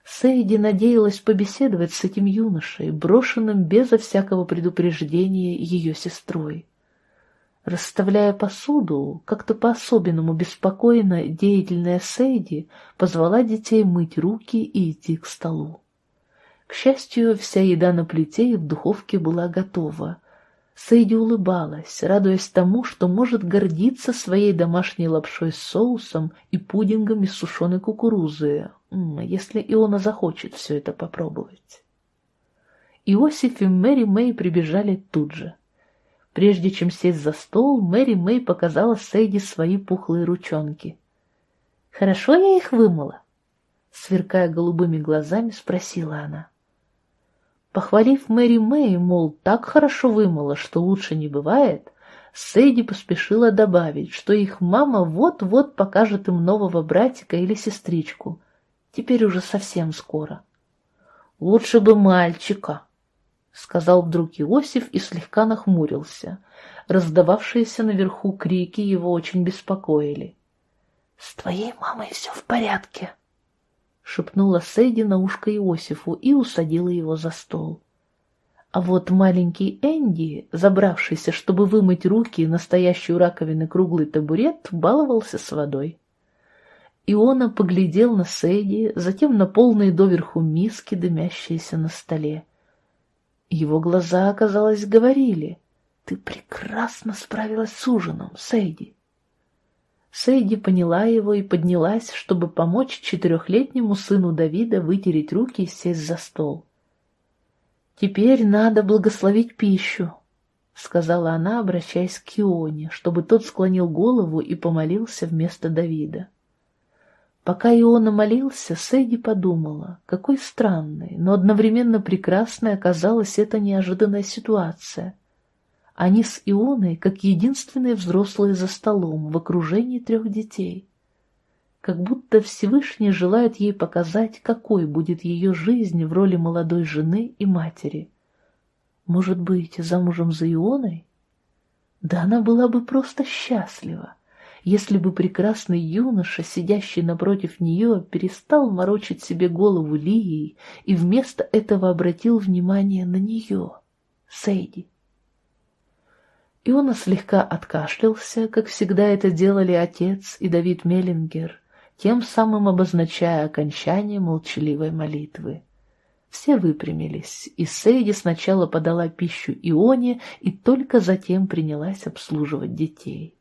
Сейди надеялась побеседовать с этим юношей, брошенным безо всякого предупреждения ее сестрой. Расставляя посуду, как-то по-особенному беспокойно деятельная Сейди позвала детей мыть руки и идти к столу. К счастью, вся еда на плите и в духовке была готова. Сейди улыбалась, радуясь тому, что может гордиться своей домашней лапшой с соусом и пудингом из сушеной кукурузы, если Иона захочет все это попробовать. Иосиф и Мэри Мэй прибежали тут же. Прежде чем сесть за стол, Мэри Мэй показала Сэйди свои пухлые ручонки. «Хорошо я их вымыла?» Сверкая голубыми глазами, спросила она. Похвалив Мэри Мэй, мол, так хорошо вымыла, что лучше не бывает, Сейди поспешила добавить, что их мама вот-вот покажет им нового братика или сестричку. Теперь уже совсем скоро. «Лучше бы мальчика», — сказал вдруг Иосиф и слегка нахмурился. Раздававшиеся наверху крики его очень беспокоили. «С твоей мамой все в порядке», — шепнула Сейди на ушко Иосифу и усадила его за стол. А вот маленький Энди, забравшийся, чтобы вымыть руки, настоящую раковины круглый табурет, баловался с водой. Иона поглядел на Сэйди, затем на полные доверху миски, дымящиеся на столе. Его глаза, оказалось, говорили, «Ты прекрасно справилась с ужином, Сэйди». Сэйди поняла его и поднялась, чтобы помочь четырехлетнему сыну Давида вытереть руки и сесть за стол. «Теперь надо благословить пищу», — сказала она, обращаясь к Ионе, чтобы тот склонил голову и помолился вместо Давида. Пока Иона молился, Сэйди подумала, какой странной, но одновременно прекрасной оказалась эта неожиданная ситуация. Они с Ионой, как единственные взрослые за столом, в окружении трех детей как будто Всевышний желает ей показать, какой будет ее жизнь в роли молодой жены и матери. Может быть, замужем за Ионой? Да она была бы просто счастлива, если бы прекрасный юноша, сидящий напротив нее, перестал морочить себе голову Лией и вместо этого обратил внимание на нее, Сейди. Иона слегка откашлялся, как всегда это делали отец и Давид Меллингер, тем самым обозначая окончание молчаливой молитвы. Все выпрямились, и Сейди сначала подала пищу Ионе и только затем принялась обслуживать детей.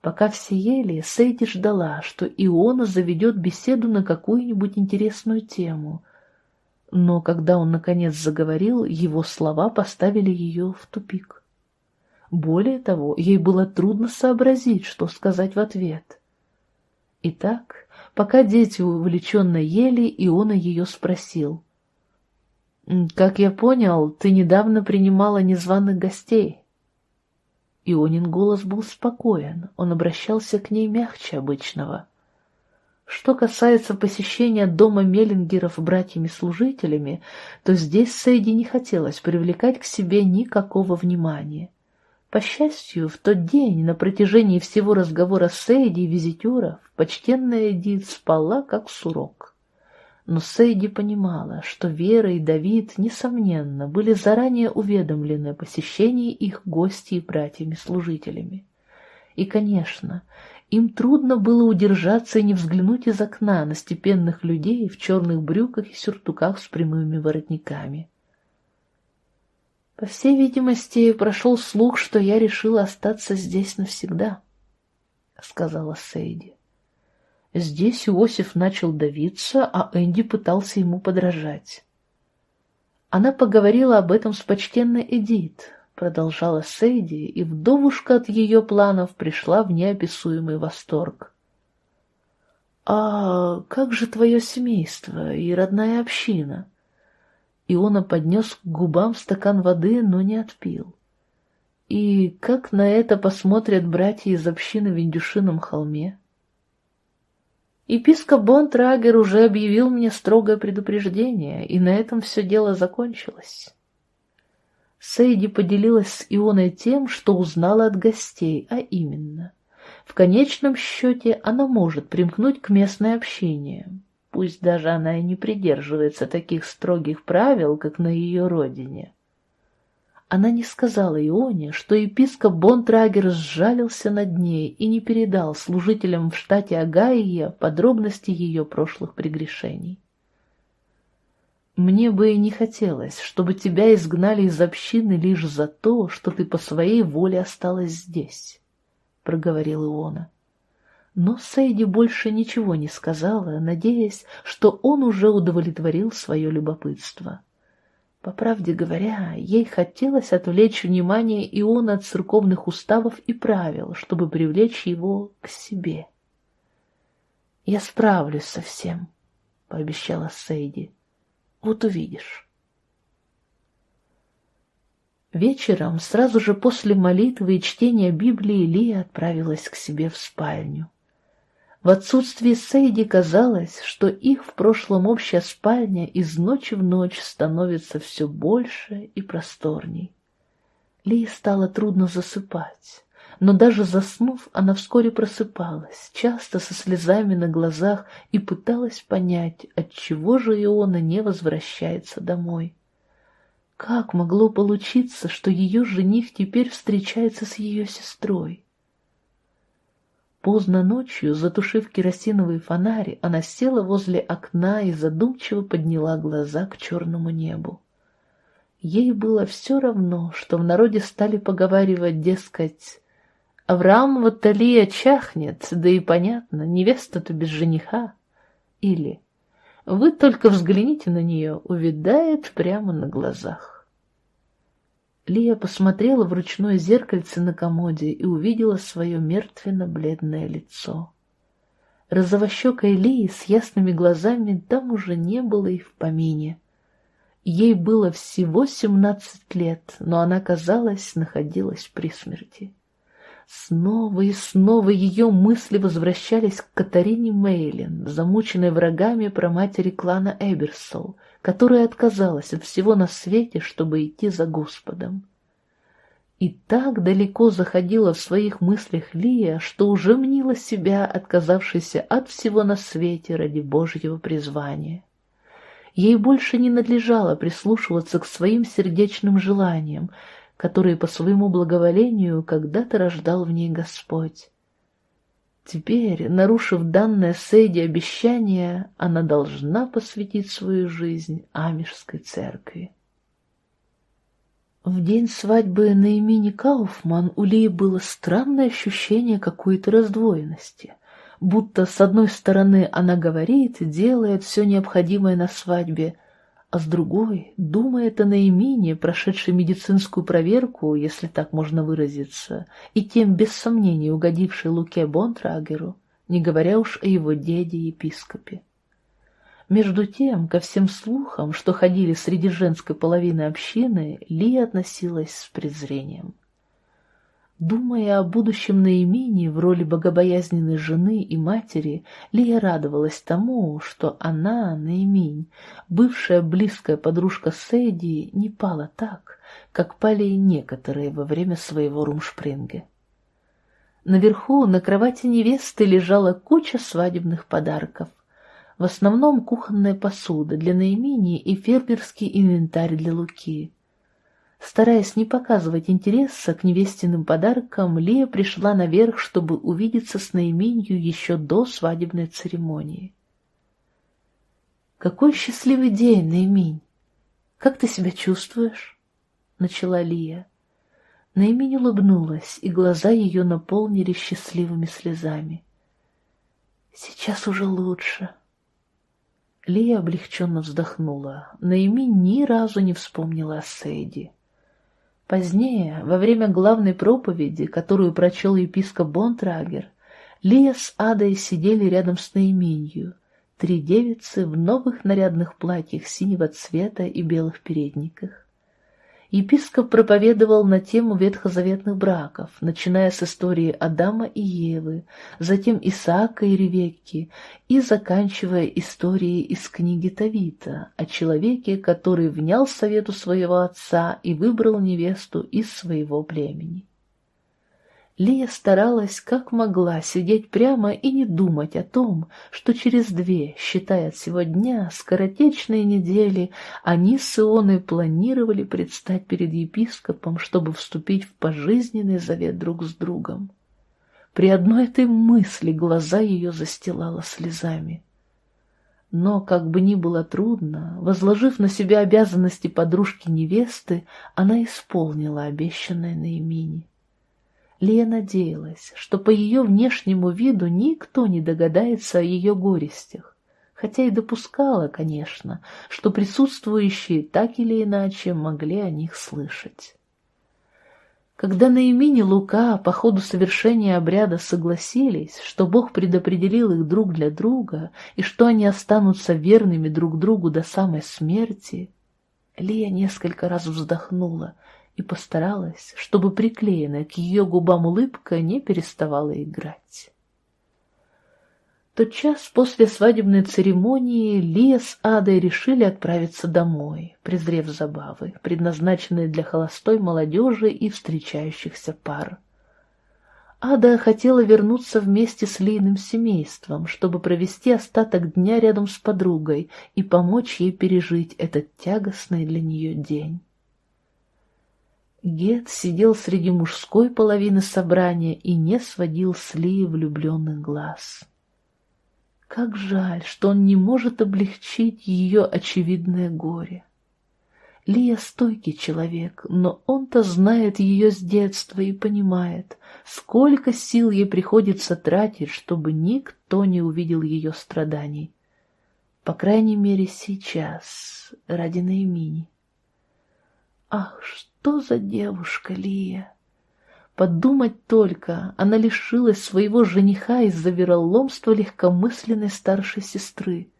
Пока все ели, Сейди ждала, что Иона заведет беседу на какую-нибудь интересную тему. Но когда он наконец заговорил, его слова поставили ее в тупик. Более того, ей было трудно сообразить, что сказать в ответ. Итак, пока дети увлеченно ели, Иона ее спросил. «Как я понял, ты недавно принимала незваных гостей?» Ионин голос был спокоен, он обращался к ней мягче обычного. Что касается посещения дома Меллингеров братьями-служителями, то здесь Сейди не хотелось привлекать к себе никакого внимания. По счастью, в тот день, на протяжении всего разговора с Эйди и визитеров, почтенная Эдит спала, как сурок. Но Сейди понимала, что Вера и Давид, несомненно, были заранее уведомлены о посещении их гостей братьями-служителями. И, конечно, им трудно было удержаться и не взглянуть из окна на степенных людей в черных брюках и сюртуках с прямыми воротниками. По всей видимости, прошел слух, что я решила остаться здесь навсегда, — сказала Сейди. Здесь Иосиф начал давиться, а Энди пытался ему подражать. Она поговорила об этом с почтенной Эдит, продолжала Сейди, и вдовушка от ее планов пришла в неописуемый восторг. «А как же твое семейство и родная община?» Иона поднес к губам стакан воды, но не отпил. И как на это посмотрят братья из общины в Индюшином холме? Епископ Бонтрагер уже объявил мне строгое предупреждение, и на этом все дело закончилось. Сейди поделилась с Ионой тем, что узнала от гостей, а именно. В конечном счете она может примкнуть к местной общине, пусть даже она и не придерживается таких строгих правил, как на ее родине. Она не сказала Ионе, что епископ Бонтрагер сжалился над ней и не передал служителям в штате Агаия подробности ее прошлых прегрешений. «Мне бы и не хотелось, чтобы тебя изгнали из общины лишь за то, что ты по своей воле осталась здесь», — проговорил Иона. Но Сейди больше ничего не сказала, надеясь, что он уже удовлетворил свое любопытство. По правде говоря, ей хотелось отвлечь внимание Иона от церковных уставов и правил, чтобы привлечь его к себе. «Я справлюсь со всем», — пообещала Сейди. «Вот увидишь». Вечером, сразу же после молитвы и чтения Библии, Лия отправилась к себе в спальню. В отсутствие Сейди казалось, что их в прошлом общая спальня из ночи в ночь становится все больше и просторней. Лии стало трудно засыпать, но даже заснув, она вскоре просыпалась, часто со слезами на глазах, и пыталась понять, отчего же Иона не возвращается домой. Как могло получиться, что ее жених теперь встречается с ее сестрой? Поздно ночью, затушив керосиновый фонарь, она села возле окна и задумчиво подняла глаза к черному небу. Ей было все равно, что в народе стали поговаривать, дескать, «Авраам вот Талия чахнет, да и понятно, невеста-то без жениха». Или «Вы только взгляните на нее, увядает прямо на глазах». Лия посмотрела в ручное зеркальце на комоде и увидела свое мертвенно-бледное лицо. Розовощекой Лии с ясными глазами там уже не было и в помине. Ей было всего семнадцать лет, но она, казалось, находилась при смерти. Снова и снова ее мысли возвращались к Катарине Мейлин, замученной врагами про матери клана Эберсол, которая отказалась от всего на свете, чтобы идти за Господом. И так далеко заходила в своих мыслях Лия, что уже мнила себя, отказавшейся от всего на свете ради Божьего призвания. Ей больше не надлежало прислушиваться к своим сердечным желаниям, которые по своему благоволению когда-то рождал в ней Господь. Теперь, нарушив данное Сейде обещание, она должна посвятить свою жизнь Амишской церкви. В день свадьбы на имени Кауфман у Лии было странное ощущение какой-то раздвоенности, будто с одной стороны она говорит делает все необходимое на свадьбе, а с другой думает о наименее прошедшей медицинскую проверку, если так можно выразиться, и тем без сомнения угодившей Луке Бонтрагеру, не говоря уж о его деде-епископе. Между тем, ко всем слухам, что ходили среди женской половины общины, Ли относилась с презрением. Думая о будущем наимении в роли богобоязненной жены и матери, Лия радовалась тому, что она, Наимень, бывшая близкая подружка Сэдди, не пала так, как пали некоторые во время своего румшпринга. Наверху на кровати невесты лежала куча свадебных подарков. В основном кухонная посуда для наимений и фермерский инвентарь для Луки. Стараясь не показывать интереса к невестиным подаркам, Лия пришла наверх, чтобы увидеться с Наименью еще до свадебной церемонии. «Какой счастливый день, Наимень! Как ты себя чувствуешь?» — начала Лия. Наимень улыбнулась, и глаза ее наполнились счастливыми слезами. «Сейчас уже лучше». Лия облегченно вздохнула. Наимень ни разу не вспомнила о Сейди. Позднее, во время главной проповеди, которую прочел епископ Бонтрагер, Лия с Адой сидели рядом с Наименью, три девицы в новых нарядных платьях синего цвета и белых передниках. Епископ проповедовал на тему ветхозаветных браков, начиная с истории Адама и Евы, затем Исаака и Ревекки, и заканчивая историей из книги Тавита о человеке, который внял совету своего отца и выбрал невесту из своего племени. Лия старалась как могла сидеть прямо и не думать о том, что через две, считая от сего дня, скоротечные недели, они с Ионой планировали предстать перед епископом, чтобы вступить в пожизненный завет друг с другом. При одной этой мысли глаза ее застилала слезами. Но, как бы ни было трудно, возложив на себя обязанности подружки-невесты, она исполнила обещанное на имени. Лия надеялась, что по ее внешнему виду никто не догадается о ее горестях, хотя и допускала, конечно, что присутствующие так или иначе могли о них слышать. Когда Наимини Лука по ходу совершения обряда согласились, что Бог предопределил их друг для друга и что они останутся верными друг другу до самой смерти, Лия несколько раз вздохнула и постаралась, чтобы приклеенная к ее губам улыбка не переставала играть. Тот час после свадебной церемонии Лия с Адой решили отправиться домой, презрев забавы, предназначенные для холостой молодежи и встречающихся пар. Ада хотела вернуться вместе с Лииным семейством, чтобы провести остаток дня рядом с подругой и помочь ей пережить этот тягостный для нее день. Гет сидел среди мужской половины собрания и не сводил с Лии влюбленных глаз. Как жаль, что он не может облегчить ее очевидное горе. Лия стойкий человек, но он-то знает ее с детства и понимает, сколько сил ей приходится тратить, чтобы никто не увидел ее страданий. По крайней мере, сейчас, ради Наимини. Ах, что за девушка Лия! Подумать только, она лишилась своего жениха из-за вероломства легкомысленной старшей сестры.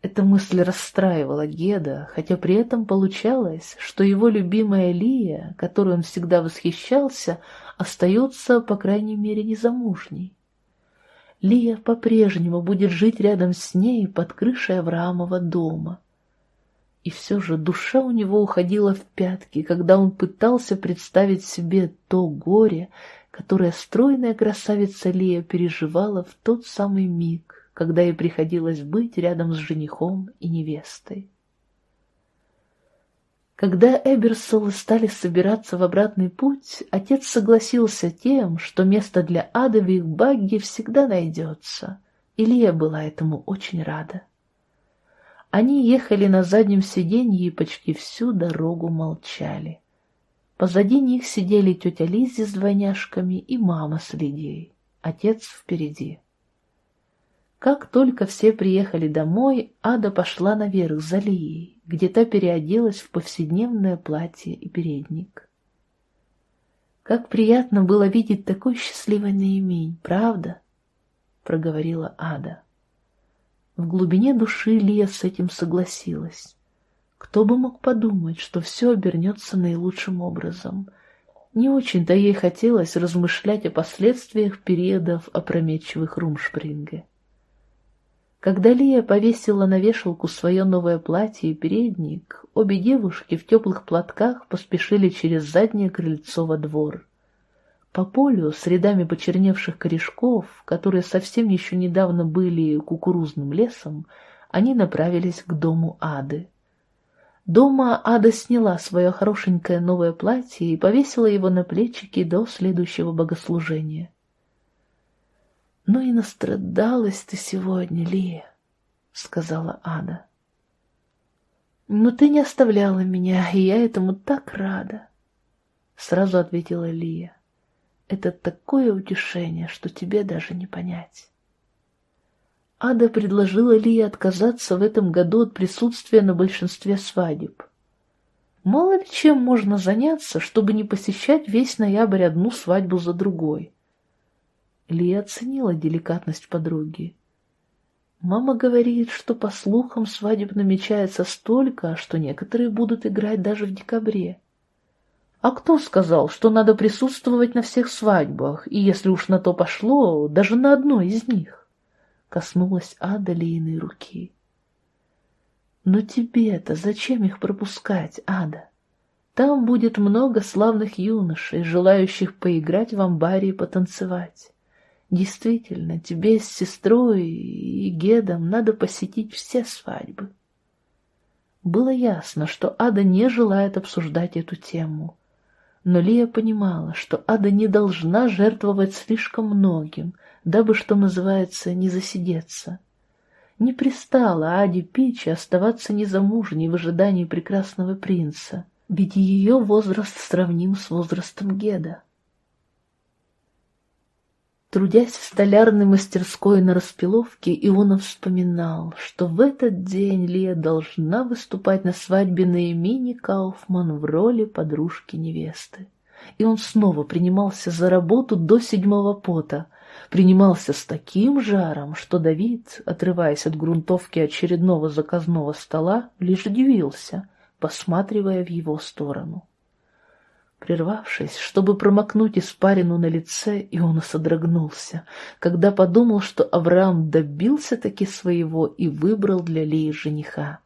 Эта мысль расстраивала Геда, хотя при этом получалось, что его любимая Лия, которой он всегда восхищался, остается, по крайней мере, незамужней. Лия по-прежнему будет жить рядом с ней под крышей Авраамова дома. И все же душа у него уходила в пятки, когда он пытался представить себе то горе, которое стройная красавица Лия переживала в тот самый миг, когда ей приходилось быть рядом с женихом и невестой. Когда Эберсолы стали собираться в обратный путь, отец согласился тем, что место для ада в их багги всегда найдется, и Лия была этому очень рада. Они ехали на заднем сиденье и почти всю дорогу молчали. Позади них сидели тетя Лиззи с двойняшками и мама с Лидией, отец впереди. Как только все приехали домой, Ада пошла наверх за Лией, где та переоделась в повседневное платье и передник. «Как приятно было видеть такой счастливый наимень, правда?» — проговорила Ада. В глубине души Лия с этим согласилась. Кто бы мог подумать, что все обернется наилучшим образом. Не очень-то ей хотелось размышлять о последствиях периодов опрометчивых румшпринга. Когда Лия повесила на вешалку свое новое платье и передник, обе девушки в теплых платках поспешили через заднее крыльцо во двор. По полю с рядами почерневших корешков, которые совсем еще недавно были кукурузным лесом, они направились к дому Ады. Дома Ада сняла свое хорошенькое новое платье и повесила его на плечики до следующего богослужения. «Ну и настрадалась ты сегодня, Лия», — сказала Ада. «Но ты не оставляла меня, и я этому так рада», — сразу ответила Лия. Это такое утешение, что тебе даже не понять. Ада предложила Лии отказаться в этом году от присутствия на большинстве свадеб. Мало ли чем можно заняться, чтобы не посещать весь ноябрь одну свадьбу за другой. Лия оценила деликатность подруги. Мама говорит, что, по слухам, свадеб намечается столько, что некоторые будут играть даже в декабре. А кто сказал, что надо присутствовать на всех свадьбах, и если уж на то пошло, даже на одной из них? Коснулась Ада Лейной руки. Но тебе-то зачем их пропускать, Ада? Там будет много славных юношей, желающих поиграть в амбаре и потанцевать. Действительно, тебе с сестрой и Гедом надо посетить все свадьбы. Было ясно, что Ада не желает обсуждать эту тему, но Лия понимала, что Ада не должна жертвовать слишком многим, дабы, что называется, не засидеться. Не пристала Аде Пичи оставаться незамужней в ожидании прекрасного принца, ведь ее возраст сравним с возрастом Геда. Трудясь в столярной мастерской на распиловке, Ионов вспоминал, что в этот день Лия должна выступать на свадьбе Наимини Кауфман в роли подружки-невесты. И он снова принимался за работу до седьмого пота, принимался с таким жаром, что Давид, отрываясь от грунтовки очередного заказного стола, лишь удивился, посматривая в его сторону. Прервавшись, чтобы промокнуть испарину на лице, Иона содрогнулся, когда подумал, что Авраам добился-таки своего и выбрал для Лии жениха.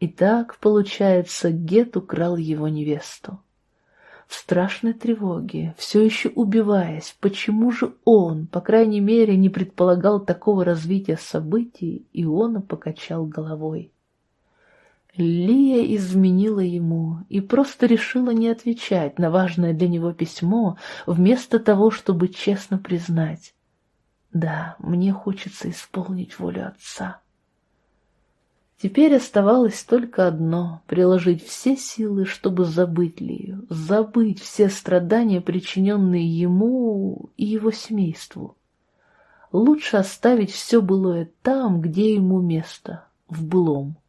Итак, получается, Гет украл его невесту. В страшной тревоге, все еще убиваясь, почему же он, по крайней мере, не предполагал такого развития событий, Иона покачал головой. Лия изменила ему и просто решила не отвечать на важное для него письмо, вместо того, чтобы честно признать. «Да, мне хочется исполнить волю отца». Теперь оставалось только одно — приложить все силы, чтобы забыть Лию, забыть все страдания, причиненные ему и его семейству. Лучше оставить все былое там, где ему место, в былом.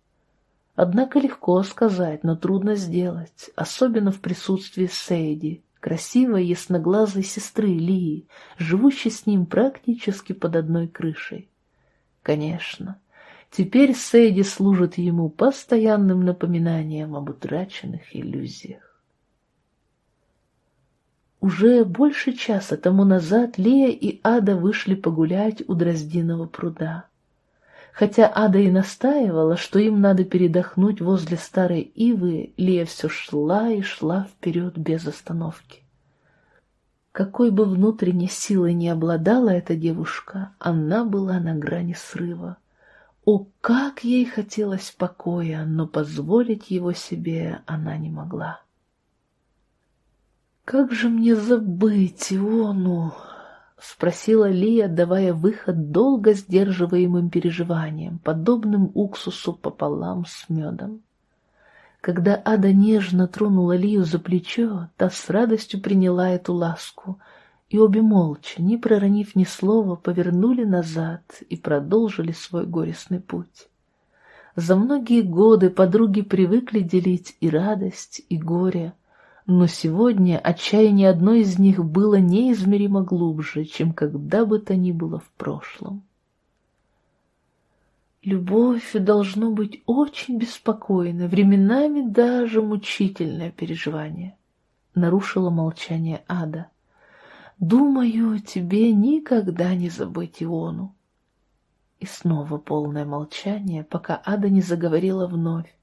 Однако легко сказать, но трудно сделать, особенно в присутствии Сейди, красивой ясноглазой сестры Лии, живущей с ним практически под одной крышей. Конечно, теперь Сейди служит ему постоянным напоминанием об утраченных иллюзиях. Уже больше часа тому назад Лия и Ада вышли погулять у Дроздиного пруда Хотя Ада и настаивала, что им надо передохнуть возле старой ивы, Лия все шла и шла вперед без остановки. Какой бы внутренней силой ни обладала эта девушка, она была на грани срыва. О, как ей хотелось покоя, но позволить его себе она не могла. «Как же мне забыть Иону?» — спросила Лия, давая выход долго сдерживаемым переживаниям, подобным уксусу пополам с медом. Когда Ада нежно тронула Лию за плечо, та с радостью приняла эту ласку, и обе молча, не проронив ни слова, повернули назад и продолжили свой горестный путь. За многие годы подруги привыкли делить и радость, и горе, но сегодня отчаяние одной из них было неизмеримо глубже, чем когда бы то ни было в прошлом. Любовь должно быть очень беспокойное, временами даже мучительное переживание. Нарушила молчание ада. Думаю, тебе никогда не забыть Иону. И снова полное молчание, пока ада не заговорила вновь.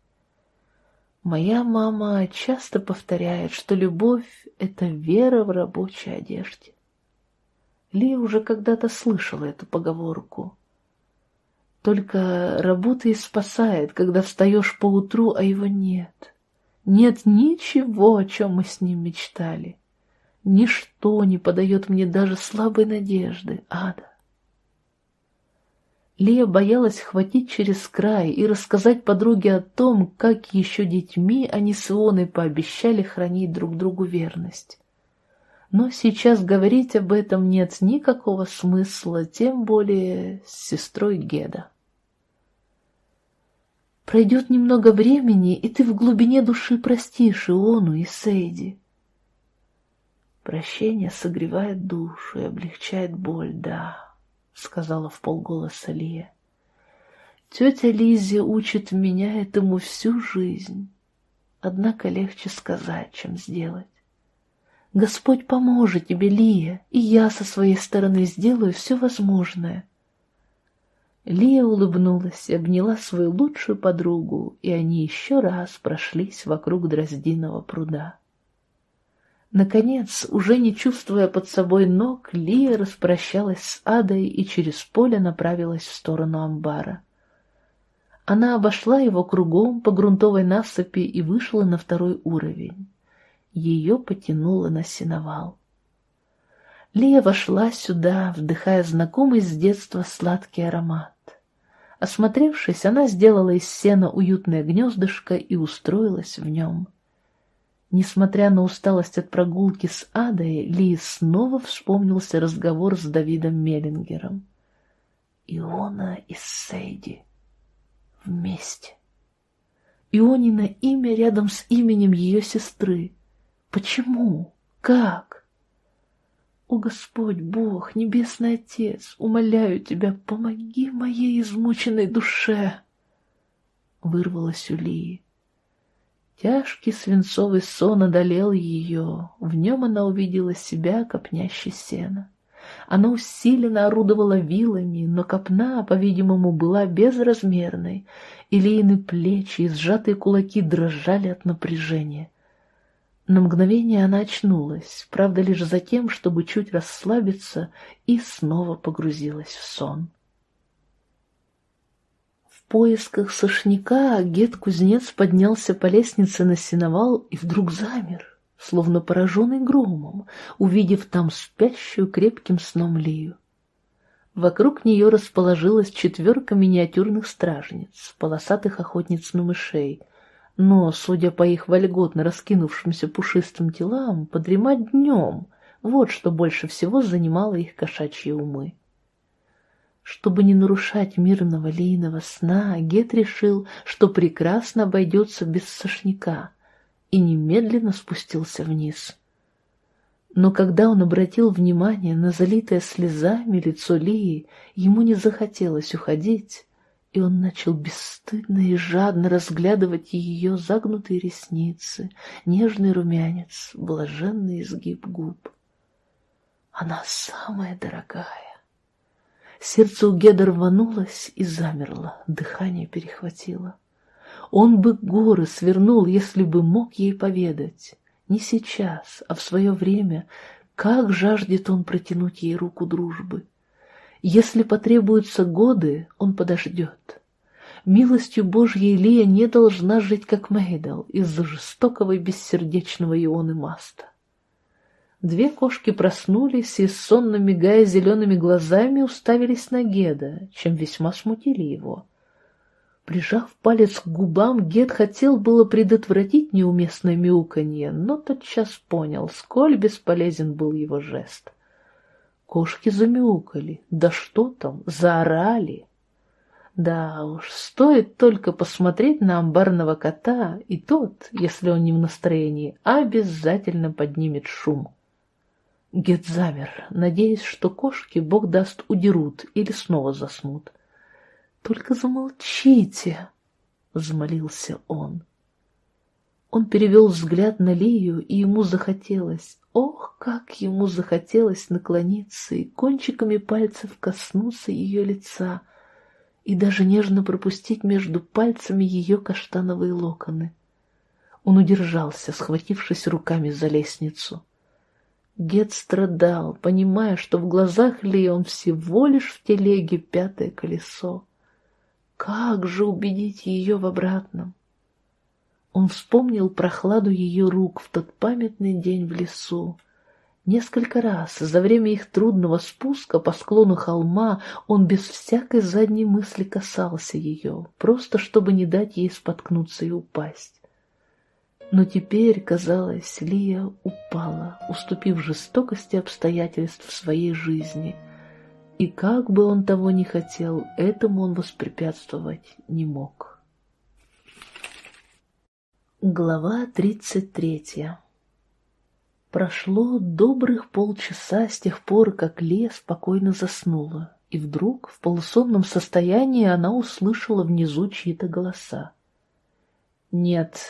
Моя мама часто повторяет, что любовь — это вера в рабочей одежде. Ли уже когда-то слышала эту поговорку. Только работа и спасает, когда встаешь поутру, а его нет. Нет ничего, о чем мы с ним мечтали. Ничто не подает мне даже слабой надежды, ада. Лия боялась хватить через край и рассказать подруге о том, как еще детьми они с Ионой пообещали хранить друг другу верность. Но сейчас говорить об этом нет никакого смысла, тем более с сестрой Геда. Пройдет немного времени, и ты в глубине души простишь Иону и Сейди. Прощение согревает душу и облегчает боль, да сказала в полголоса Лия. Тетя Лиззи учит меня этому всю жизнь. Однако легче сказать, чем сделать. Господь поможет тебе, Лия, и я со своей стороны сделаю все возможное. Лия улыбнулась обняла свою лучшую подругу, и они еще раз прошлись вокруг Дроздиного пруда. Наконец, уже не чувствуя под собой ног, Лия распрощалась с Адой и через поле направилась в сторону амбара. Она обошла его кругом по грунтовой насыпи и вышла на второй уровень. Ее потянуло на сеновал. Лия вошла сюда, вдыхая знакомый с детства сладкий аромат. Осмотревшись, она сделала из сена уютное гнездышко и устроилась в нем. Несмотря на усталость от прогулки с Адой, Ли снова вспомнился разговор с Давидом Меллингером. Иона и Сейди. Вместе. Ионина имя рядом с именем ее сестры. Почему? Как? О Господь, Бог, Небесный Отец, умоляю Тебя, помоги моей измученной душе! Вырвалась у Лии. Тяжкий свинцовый сон одолел ее, в нем она увидела себя, копнящей сена. Она усиленно орудовала вилами, но копна, по-видимому, была безразмерной, и Лейны плечи и сжатые кулаки дрожали от напряжения. На мгновение она очнулась, правда, лишь за тем, чтобы чуть расслабиться, и снова погрузилась в сон поисках сошняка Гет-кузнец поднялся по лестнице на сеновал и вдруг замер, словно пораженный громом, увидев там спящую крепким сном Лию. Вокруг нее расположилась четверка миниатюрных стражниц, полосатых охотниц на мышей, но, судя по их вольготно раскинувшимся пушистым телам, подремать днем — вот что больше всего занимало их кошачьи умы. Чтобы не нарушать мирного лейного сна, Гет решил, что прекрасно обойдется без сошняка, и немедленно спустился вниз. Но когда он обратил внимание на залитое слезами лицо Лии, ему не захотелось уходить, и он начал бесстыдно и жадно разглядывать ее загнутые ресницы, нежный румянец, блаженный изгиб губ. Она самая дорогая. Сердце у Геда рванулось и замерло, дыхание перехватило. Он бы горы свернул, если бы мог ей поведать. Не сейчас, а в свое время, как жаждет он протянуть ей руку дружбы. Если потребуются годы, он подождет. Милостью Божьей Лия не должна жить, как Мейдал, из-за жестокого и бессердечного Ионы Маста. Две кошки проснулись и, сонно мигая зелеными глазами, уставились на Геда, чем весьма смутили его. Прижав палец к губам, Гед хотел было предотвратить неуместное мяуканье, но тотчас понял, сколь бесполезен был его жест. Кошки замяукали, да что там, заорали. Да уж, стоит только посмотреть на амбарного кота, и тот, если он не в настроении, обязательно поднимет шум. Гет замер, надеясь, что кошки, бог даст, удерут или снова заснут. «Только замолчите!» — взмолился он. Он перевел взгляд на Лию, и ему захотелось, ох, как ему захотелось наклониться и кончиками пальцев коснуться ее лица и даже нежно пропустить между пальцами ее каштановые локоны. Он удержался, схватившись руками за лестницу. Гет страдал, понимая, что в глазах Ли он всего лишь в телеге пятое колесо. Как же убедить ее в обратном? Он вспомнил прохладу ее рук в тот памятный день в лесу. Несколько раз за время их трудного спуска по склону холма он без всякой задней мысли касался ее, просто чтобы не дать ей споткнуться и упасть. Но теперь, казалось, Лия упала, уступив жестокости обстоятельств своей жизни. И как бы он того ни хотел, этому он воспрепятствовать не мог. Глава тридцать третья Прошло добрых полчаса с тех пор, как Лия спокойно заснула, и вдруг в полусонном состоянии она услышала внизу чьи-то голоса. Нет,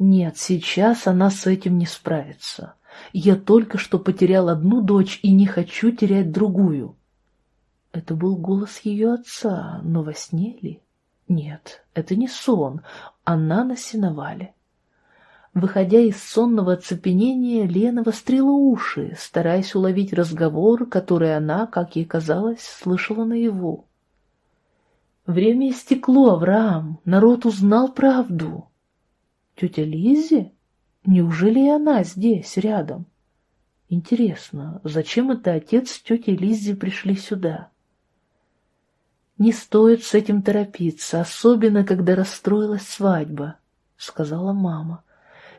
нет, сейчас она с этим не справится. Я только что потерял одну дочь и не хочу терять другую. Это был голос ее отца, но во сне ли? Нет, это не сон, она на сеновале. Выходя из сонного оцепенения, Лена вострила уши, стараясь уловить разговор, который она, как ей казалось, слышала наяву. Время истекло, Авраам, народ узнал правду. Тетя Лиззи? Неужели и она здесь, рядом? Интересно, зачем это отец с тетей Лиззи пришли сюда? Не стоит с этим торопиться, особенно когда расстроилась свадьба, сказала мама.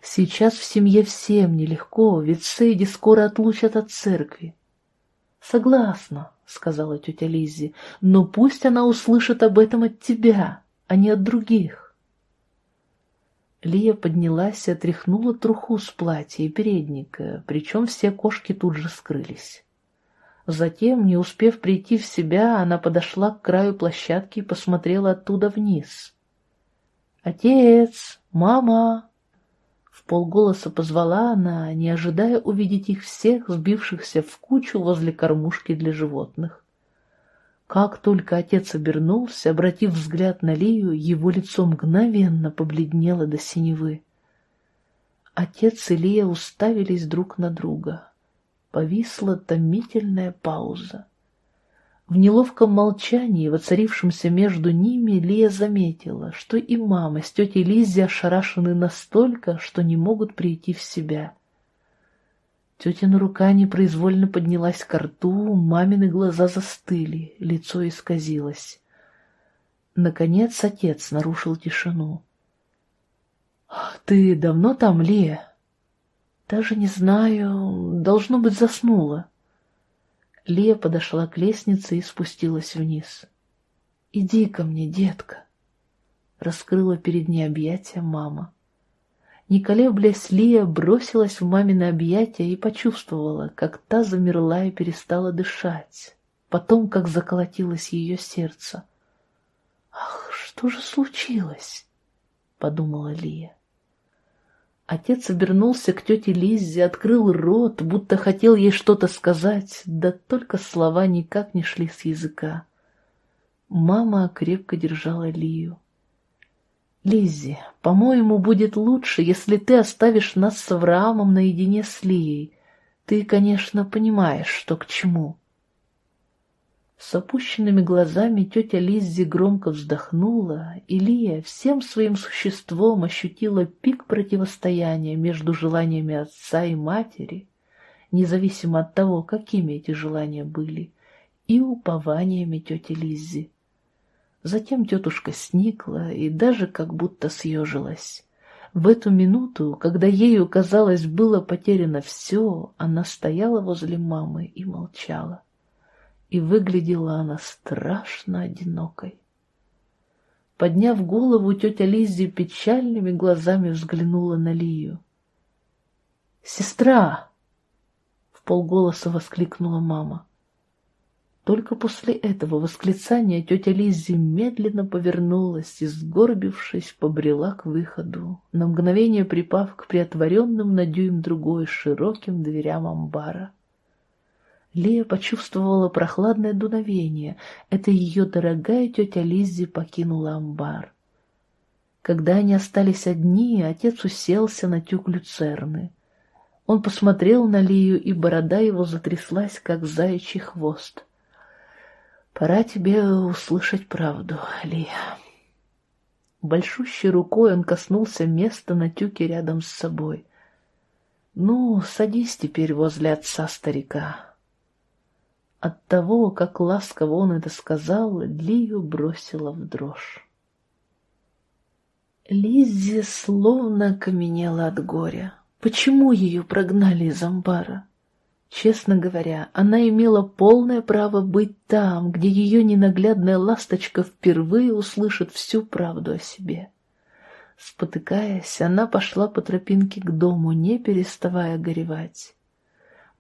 Сейчас в семье всем нелегко, ведь Сейди скоро отлучат от церкви. Согласна, сказала тетя Лиззи, но пусть она услышит об этом от тебя, а не от других. Лия поднялась и отряхнула труху с платья и передника, причем все кошки тут же скрылись. Затем, не успев прийти в себя, она подошла к краю площадки и посмотрела оттуда вниз. «Отец! Мама!» полголоса позвала она, не ожидая увидеть их всех, сбившихся в кучу возле кормушки для животных. Как только отец обернулся, обратив взгляд на Лию, его лицо мгновенно побледнело до синевы. Отец и Лия уставились друг на друга. Повисла томительная пауза. В неловком молчании, воцарившемся между ними, Лия заметила, что и мама с тетей Лиззи ошарашены настолько, что не могут прийти в себя. Тетина рука непроизвольно поднялась к рту, мамины глаза застыли, лицо исказилось. Наконец отец нарушил тишину. — Ты давно там, Лия? — Даже не знаю, должно быть, заснула. Лия подошла к лестнице и спустилась вниз. «Иди ко мне, детка!» Раскрыла перед ней объятия мама. Не колеблясь, Лия бросилась в мамины объятия и почувствовала, как та замерла и перестала дышать. Потом, как заколотилось ее сердце. «Ах, что же случилось?» — подумала Лия. Отец обернулся к тете Лиззе, открыл рот, будто хотел ей что-то сказать, да только слова никак не шли с языка. Мама крепко держала Лию. «Лиззи, по-моему, будет лучше, если ты оставишь нас с Авраамом наедине с Лией. Ты, конечно, понимаешь, что к чему». С опущенными глазами тетя Лиззи громко вздохнула, и Лия всем своим существом ощутила пик противостояния между желаниями отца и матери, независимо от того, какими эти желания были, и упованиями тети Лиззи. Затем тетушка сникла и даже как будто съежилась. В эту минуту, когда ею, казалось, было потеряно все, она стояла возле мамы и молчала и выглядела она страшно одинокой. Подняв голову, тетя Лиззи печальными глазами взглянула на Лию. «Сестра!» — в полголоса воскликнула мама. Только после этого восклицания тетя Лиззи медленно повернулась и, сгорбившись, побрела к выходу, на мгновение припав к приотворенным на дюйм другой широким дверям амбара. Лия почувствовала прохладное дуновение. Это ее дорогая тетя Лиззи покинула амбар. Когда они остались одни, отец уселся на тюк люцерны. Он посмотрел на Лию, и борода его затряслась, как заячий хвост. «Пора тебе услышать правду, Лия». Большущей рукой он коснулся места на тюке рядом с собой. «Ну, садись теперь возле отца старика». От того, как ласково он это сказал, Лию бросила в дрожь. Лиззи словно окаменела от горя. Почему ее прогнали из амбара? Честно говоря, она имела полное право быть там, где ее ненаглядная ласточка впервые услышит всю правду о себе. Спотыкаясь, она пошла по тропинке к дому, не переставая горевать.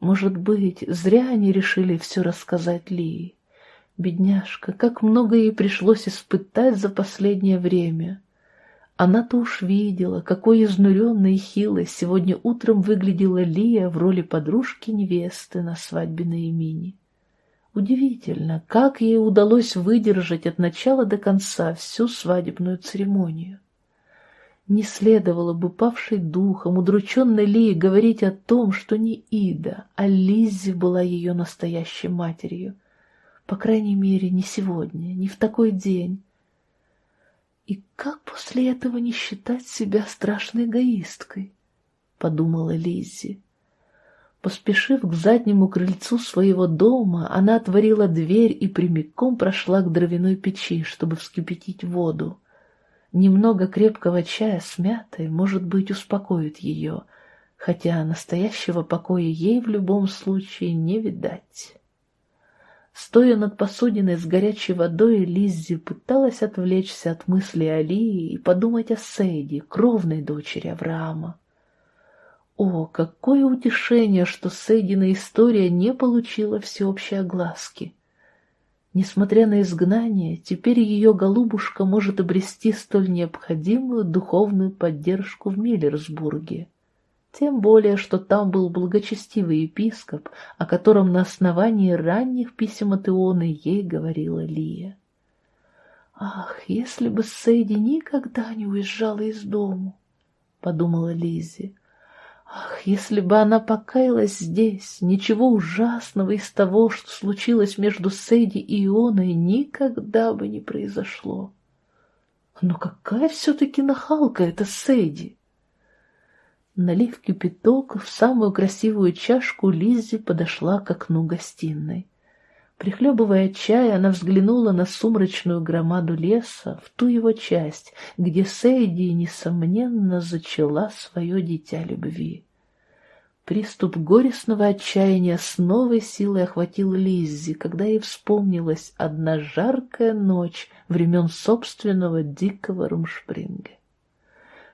Может быть, зря они решили все рассказать Лии. Бедняжка, как много ей пришлось испытать за последнее время. Она-то уж видела, какой изнуренной и хилой сегодня утром выглядела Лия в роли подружки-невесты на свадьбе на имени. Удивительно, как ей удалось выдержать от начала до конца всю свадебную церемонию. Не следовало бы павшей духом, удрученной Лии говорить о том, что не Ида, а Лиззи была ее настоящей матерью. По крайней мере, не сегодня, не в такой день. И как после этого не считать себя страшной эгоисткой? Подумала Лиззи. Поспешив к заднему крыльцу своего дома, она отворила дверь и прямиком прошла к дровяной печи, чтобы вскипятить воду. Немного крепкого чая с мятой, может быть, успокоит ее, хотя настоящего покоя ей в любом случае не видать. Стоя над посудиной с горячей водой, Лиззи пыталась отвлечься от мысли о Лии и подумать о Сейди, кровной дочери Авраама. О, какое утешение, что Сейдина история не получила всеобщей огласки! Несмотря на изгнание, теперь ее голубушка может обрести столь необходимую духовную поддержку в Миллерсбурге. Тем более, что там был благочестивый епископ, о котором на основании ранних писем от Ионы ей говорила Лия. «Ах, если бы Сейди никогда не уезжала из дому!» — подумала Лиззи. Ах, если бы она покаялась здесь, ничего ужасного из того, что случилось между Сейди и Ионой, никогда бы не произошло. Но какая все-таки нахалка эта Сейди! Налив кипяток в самую красивую чашку, Лиззи подошла к окну гостиной. Прихлебывая чай, она взглянула на сумрачную громаду леса, в ту его часть, где Сейди, несомненно, зачала свое дитя любви. Приступ горестного отчаяния с новой силой охватил Лиззи, когда ей вспомнилась одна жаркая ночь времен собственного дикого Румшпринга.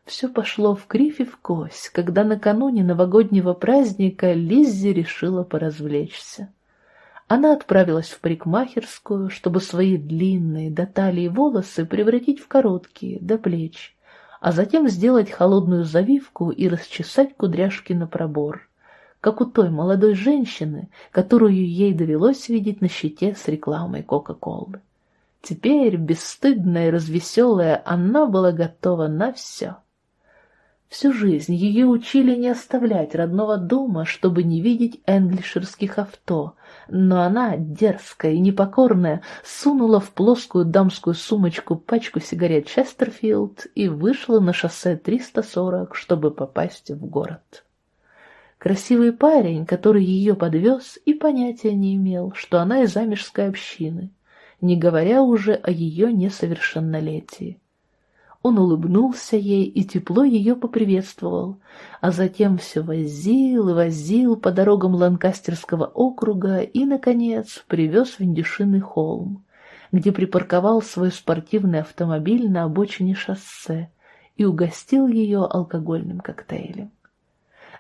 Все пошло в кривь и в кость, когда накануне новогоднего праздника Лиззи решила поразвлечься. Она отправилась в парикмахерскую, чтобы свои длинные до талии волосы превратить в короткие, до плеч, а затем сделать холодную завивку и расчесать кудряшки на пробор, как у той молодой женщины, которую ей довелось видеть на щите с рекламой Кока-Колы. Теперь, бесстыдная и развеселая, она была готова на все. Всю жизнь ее учили не оставлять родного дома, чтобы не видеть энглишерских авто, но она, дерзкая и непокорная, сунула в плоскую дамскую сумочку пачку сигарет Честерфилд и вышла на шоссе 340, чтобы попасть в город. Красивый парень, который ее подвез, и понятия не имел, что она из замежской общины, не говоря уже о ее несовершеннолетии. Он улыбнулся ей и тепло ее поприветствовал, а затем все возил и возил по дорогам Ланкастерского округа и, наконец, привез в Индюшиный холм, где припарковал свой спортивный автомобиль на обочине шоссе и угостил ее алкогольным коктейлем.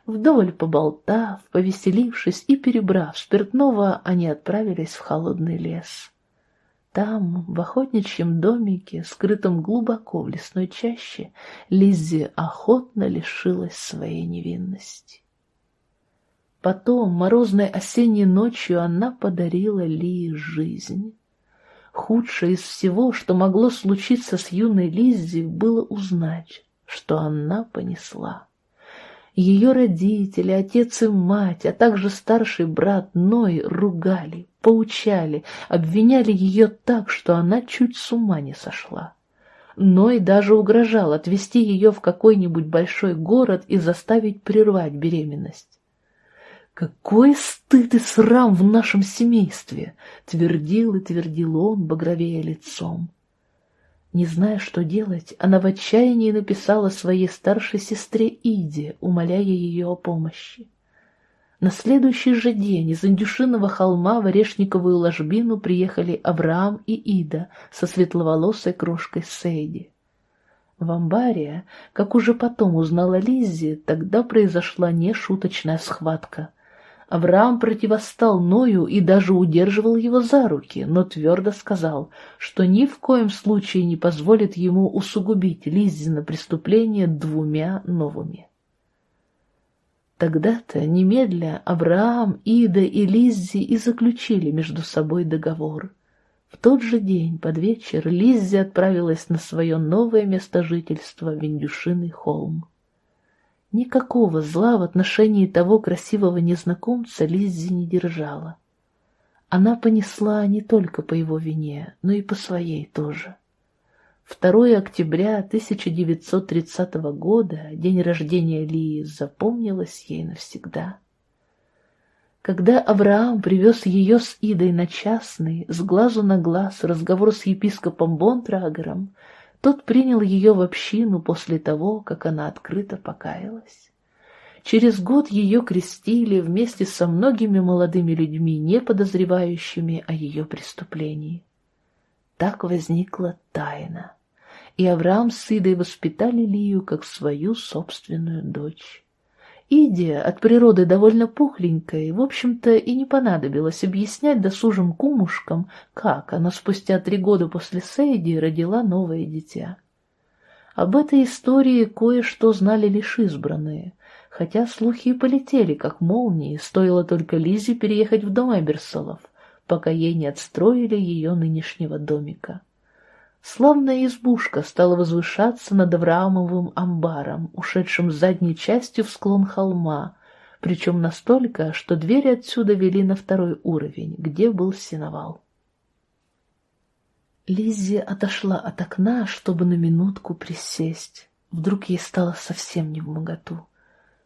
Вдоволь поболтав, повеселившись и перебрав спиртного, они отправились в холодный лес. Там, в охотничьем домике, скрытом глубоко в лесной чаще, Лиззи охотно лишилась своей невинности. Потом, морозной осенней ночью, она подарила Ли жизнь. Худшее из всего, что могло случиться с юной Лиззи, было узнать, что она понесла. Ее родители, отец и мать, а также старший брат Ной ругали, поучали, обвиняли ее так, что она чуть с ума не сошла. Ной даже угрожал отвезти ее в какой-нибудь большой город и заставить прервать беременность. «Какой стыд и срам в нашем семействе!» — твердил и твердил он, багровея лицом. Не зная, что делать, она в отчаянии написала своей старшей сестре Иде, умоляя ее о помощи. На следующий же день из Индюшиного холма в Орешниковую ложбину приехали Авраам и Ида со светловолосой крошкой Сейди. В амбаре, как уже потом узнала Лиззи, тогда произошла нешуточная схватка. Авраам противостал Ною и даже удерживал его за руки, но твердо сказал, что ни в коем случае не позволит ему усугубить Лиззина преступление двумя новыми. Тогда-то, немедля, Авраам, Ида и Лиззи и заключили между собой договор. В тот же день, под вечер, Лиззи отправилась на свое новое место жительства в Индюшиный холм. Никакого зла в отношении того красивого незнакомца Лиззи не держала. Она понесла не только по его вине, но и по своей тоже. 2 октября 1930 года, день рождения Лии, запомнилось ей навсегда. Когда Авраам привез ее с Идой на частный, с глазу на глаз разговор с епископом Бонтрагером, тот принял ее в общину после того, как она открыто покаялась. Через год ее крестили вместе со многими молодыми людьми, не подозревающими о ее преступлении. Так возникла тайна, и Авраам с Идой воспитали Лию как свою собственную дочь. Идия от природы довольно пухленькая, в общем-то и не понадобилось объяснять досужим кумушкам, как она спустя три года после Сейди родила новое дитя. Об этой истории кое-что знали лишь избранные, хотя слухи и полетели, как молнии, стоило только Лизе переехать в дом Эберсолов, пока ей не отстроили ее нынешнего домика. Славная избушка стала возвышаться над Авраамовым амбаром, ушедшим задней частью в склон холма, причем настолько, что двери отсюда вели на второй уровень, где был сеновал. Лиззи отошла от окна, чтобы на минутку присесть. Вдруг ей стало совсем не в моготу.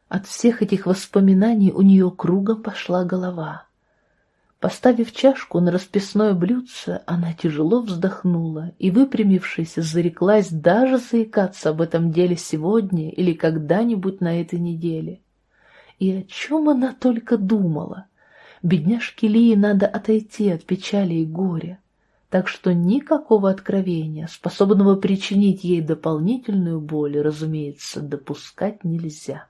От всех этих воспоминаний у нее кругом пошла голова. Поставив чашку на расписное блюдце, она тяжело вздохнула и, выпрямившись, зареклась даже заикаться об этом деле сегодня или когда-нибудь на этой неделе. И о чем она только думала? Бедняжке Лии надо отойти от печали и горя, так что никакого откровения, способного причинить ей дополнительную боль, разумеется, допускать нельзя.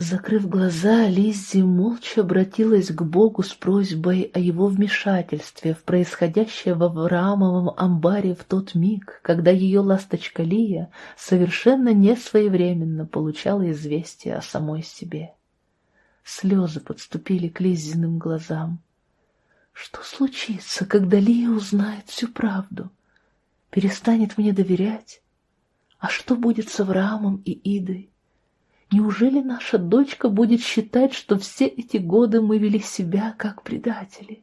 Закрыв глаза, Лиззи молча обратилась к Богу с просьбой о его вмешательстве в происходящее в Авраамовом амбаре в тот миг, когда ее ласточка Лия совершенно несвоевременно получала известие о самой себе. Слезы подступили к Лиззиным глазам. Что случится, когда Лия узнает всю правду? Перестанет мне доверять? А что будет с Авраамом и Идой? Неужели наша дочка будет считать, что все эти годы мы вели себя как предатели?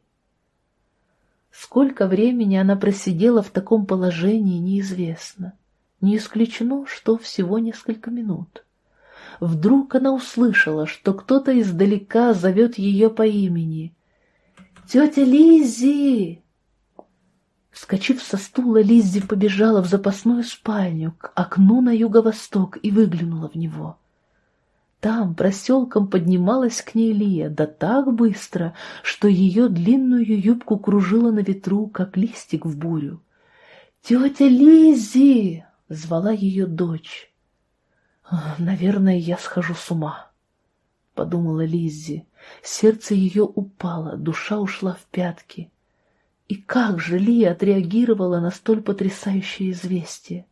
Сколько времени она просидела в таком положении, неизвестно. Не исключено, что всего несколько минут. Вдруг она услышала, что кто-то издалека зовет ее по имени. «Тетя Лиззи!» Вскочив со стула, Лиззи побежала в запасную спальню, к окну на юго-восток и выглянула в него. Там проселком поднималась к ней Лия, да так быстро, что ее длинную юбку кружило на ветру, как листик в бурю. «Тетя Лиззи!» — звала ее дочь. «Наверное, я схожу с ума», — подумала Лиззи. Сердце ее упало, душа ушла в пятки. И как же Лия отреагировала на столь потрясающее известие?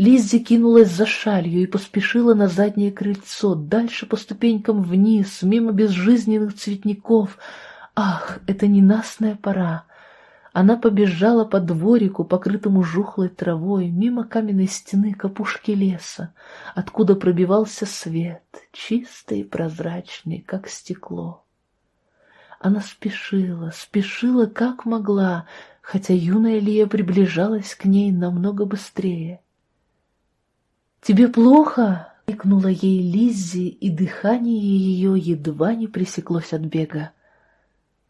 Лиззи кинулась за шалью и поспешила на заднее крыльцо, дальше по ступенькам вниз, мимо безжизненных цветников. Ах, это ненастная пора! Она побежала по дворику, покрытому жухлой травой, мимо каменной стены капушки леса, откуда пробивался свет, чистый и прозрачный, как стекло. Она спешила, спешила как могла, хотя юная Лия приближалась к ней намного быстрее. «Тебе плохо?» — крикнула ей Лиззи, и дыхание ее едва не пресеклось от бега.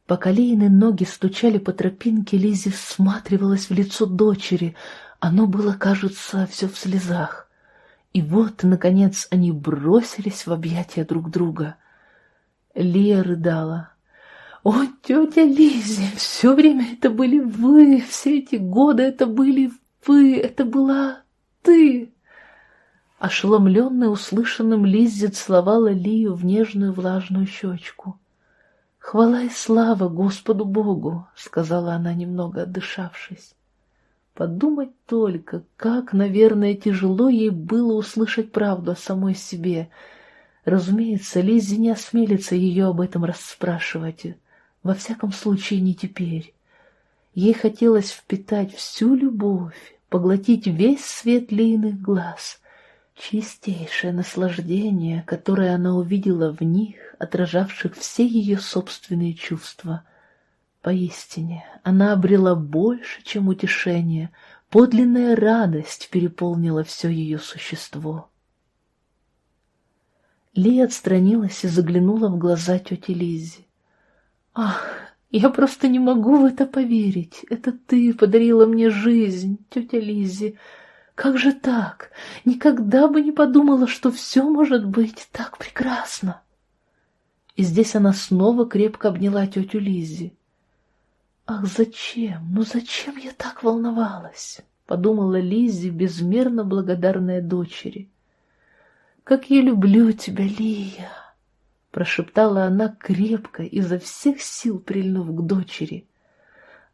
Пока Лейны ноги стучали по тропинке, Лиззи всматривалась в лицо дочери. Оно было, кажется, все в слезах. И вот, наконец, они бросились в объятия друг друга. Лия рыдала. «О, тетя Лиззи, все время это были вы, все эти годы это были вы, это была ты!» Ошеломленная услышанным, Лиззи целовала Лию в нежную влажную щечку. «Хвала и слава Господу Богу!» — сказала она, немного отдышавшись. Подумать только, как, наверное, тяжело ей было услышать правду о самой себе. Разумеется, Лиззи не осмелится ее об этом расспрашивать. Во всяком случае, не теперь. Ей хотелось впитать всю любовь, поглотить весь свет Лейных глаз, Чистейшее наслаждение, которое она увидела в них, отражавших все ее собственные чувства. Поистине, она обрела больше, чем утешение, подлинная радость переполнила все ее существо. Ли отстранилась и заглянула в глаза тети Лизи. «Ах, я просто не могу в это поверить. Это ты подарила мне жизнь, тетя Лизи. Как же так? Никогда бы не подумала, что все может быть так прекрасно. И здесь она снова крепко обняла тетю Лиззи. «Ах, зачем? Ну зачем я так волновалась?» — подумала Лиззи, безмерно благодарная дочери. «Как я люблю тебя, Лия!» — прошептала она крепко, изо всех сил прильнув к дочери.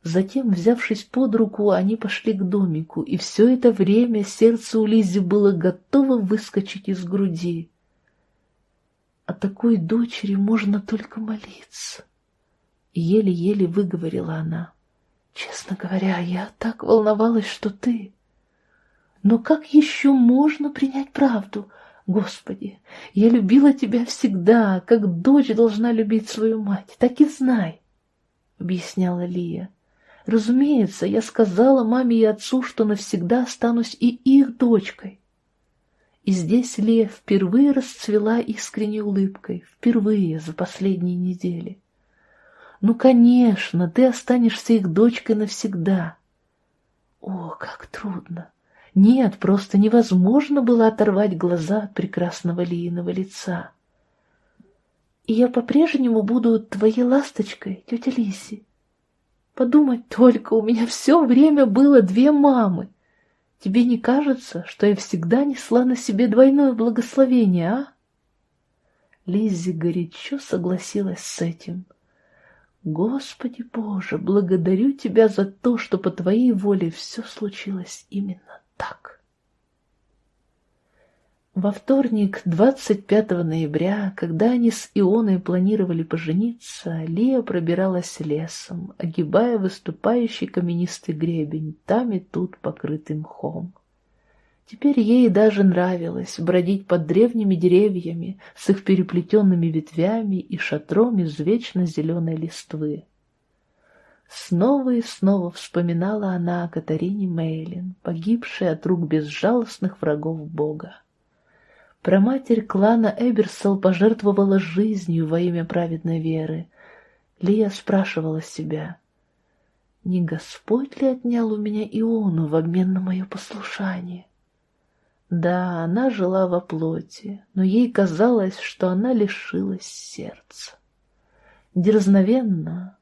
Затем, взявшись под руку, они пошли к домику, и все это время сердце у Лизи было готово выскочить из груди. О такой дочери можно только молиться. Еле-еле выговорила она. Честно говоря, я так волновалась, что ты... Но как еще можно принять правду? Господи, я любила тебя всегда, как дочь должна любить свою мать. Так и знай, — объясняла Лия. Разумеется, я сказала маме и отцу, что навсегда останусь и их дочкой. И здесь Лия впервые расцвела искренней улыбкой, впервые за последние недели. Ну, конечно, ты останешься их дочкой навсегда. О, как трудно! Нет, просто невозможно было оторвать глаза от прекрасного Лииного лица. И я по-прежнему буду твоей ласточкой, тетя Лиси. Подумать только, у меня все время было две мамы. Тебе не кажется, что я всегда несла на себе двойное благословение, а? Лиззи горячо согласилась с этим. Господи Боже, благодарю Тебя за то, что по Твоей воле все случилось именно так. Во вторник, 25 ноября, когда они с Ионой планировали пожениться, Лия пробиралась лесом, огибая выступающий каменистый гребень, там и тут покрытый мхом. Теперь ей даже нравилось бродить под древними деревьями с их переплетенными ветвями и шатром из вечно зеленой листвы. Снова и снова вспоминала она о Катарине Мейлин, погибшей от рук безжалостных врагов Бога. Проматерь клана Эберсел пожертвовала жизнью во имя праведной веры. Лия спрашивала себя, не Господь ли отнял у меня Иону в обмен на мое послушание? Да, она жила во плоти, но ей казалось, что она лишилась сердца. Дерзновенно,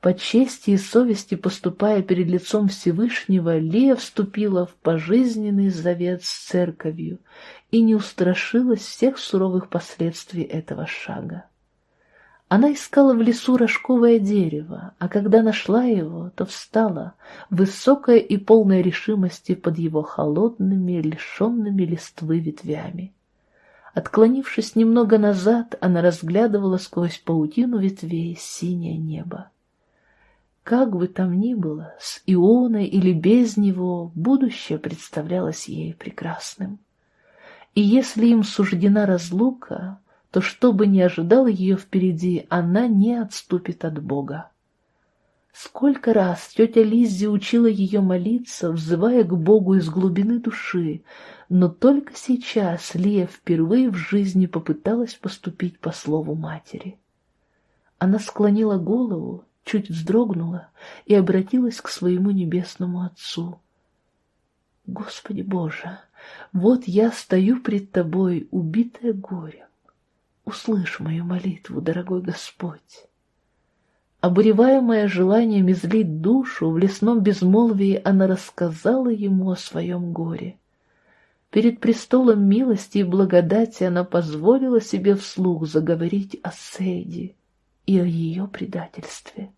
по чести и совести поступая перед лицом Всевышнего, Лия вступила в пожизненный завет с церковью и не устрашилась всех суровых последствий этого шага. Она искала в лесу рожковое дерево, а когда нашла его, то встала, высокая и полная решимости под его холодными, лишенными листвы ветвями. Отклонившись немного назад, она разглядывала сквозь паутину ветвей синее небо. Как бы там ни было, с Ионой или без него, будущее представлялось ей прекрасным. И если им суждена разлука, то что бы ни ожидало ее впереди, она не отступит от Бога. Сколько раз тетя Лиззи учила ее молиться, взывая к Богу из глубины души, но только сейчас Лия впервые в жизни попыталась поступить по слову матери. Она склонила голову чуть вздрогнула и обратилась к своему небесному Отцу. «Господи Боже, вот я стою пред Тобой, убитая горем. Услышь мою молитву, дорогой Господь». Обуреваемая желанием излить душу, в лесном безмолвии она рассказала ему о своем горе. Перед престолом милости и благодати она позволила себе вслух заговорить о Сейде и о ее предательстве.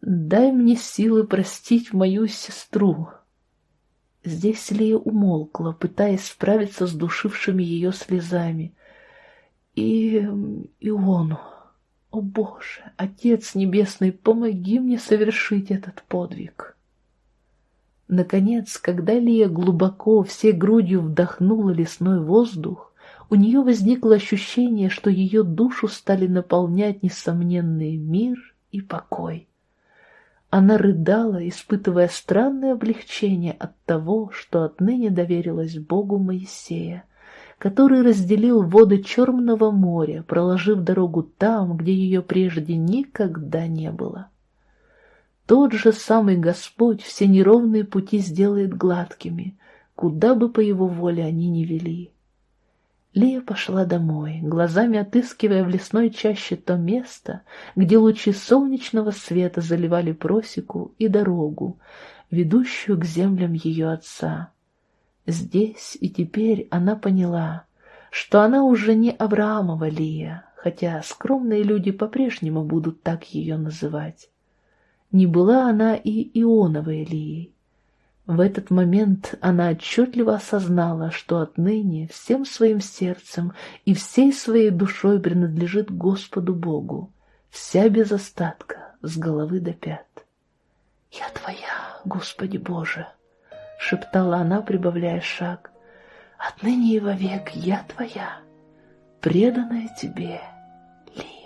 Дай мне силы простить мою сестру. Здесь Лия умолкла, пытаясь справиться с душившими ее слезами. И Иону. О Боже, Отец Небесный, помоги мне совершить этот подвиг. Наконец, когда Лия глубоко, всей грудью вдохнула лесной воздух, у нее возникло ощущение, что ее душу стали наполнять несомненный мир и покой. Она рыдала, испытывая странное облегчение от того, что отныне доверилась Богу Моисея, который разделил воды Черного моря, проложив дорогу там, где ее прежде никогда не было. Тот же самый Господь все неровные пути сделает гладкими, куда бы по его воле они ни вели. Лия пошла домой, глазами отыскивая в лесной чаще то место, где лучи солнечного света заливали просеку и дорогу, ведущую к землям ее отца. Здесь и теперь она поняла, что она уже не Авраамова Лия, хотя скромные люди по-прежнему будут так ее называть. Не была она и Ионовой Лией. В этот момент она отчетливо осознала, что отныне всем своим сердцем и всей своей душой принадлежит Господу Богу, вся без остатка, с головы до пят. «Я Твоя, Господи Боже!» — шептала она, прибавляя шаг. «Отныне и вовек я Твоя, преданная Тебе, Ли».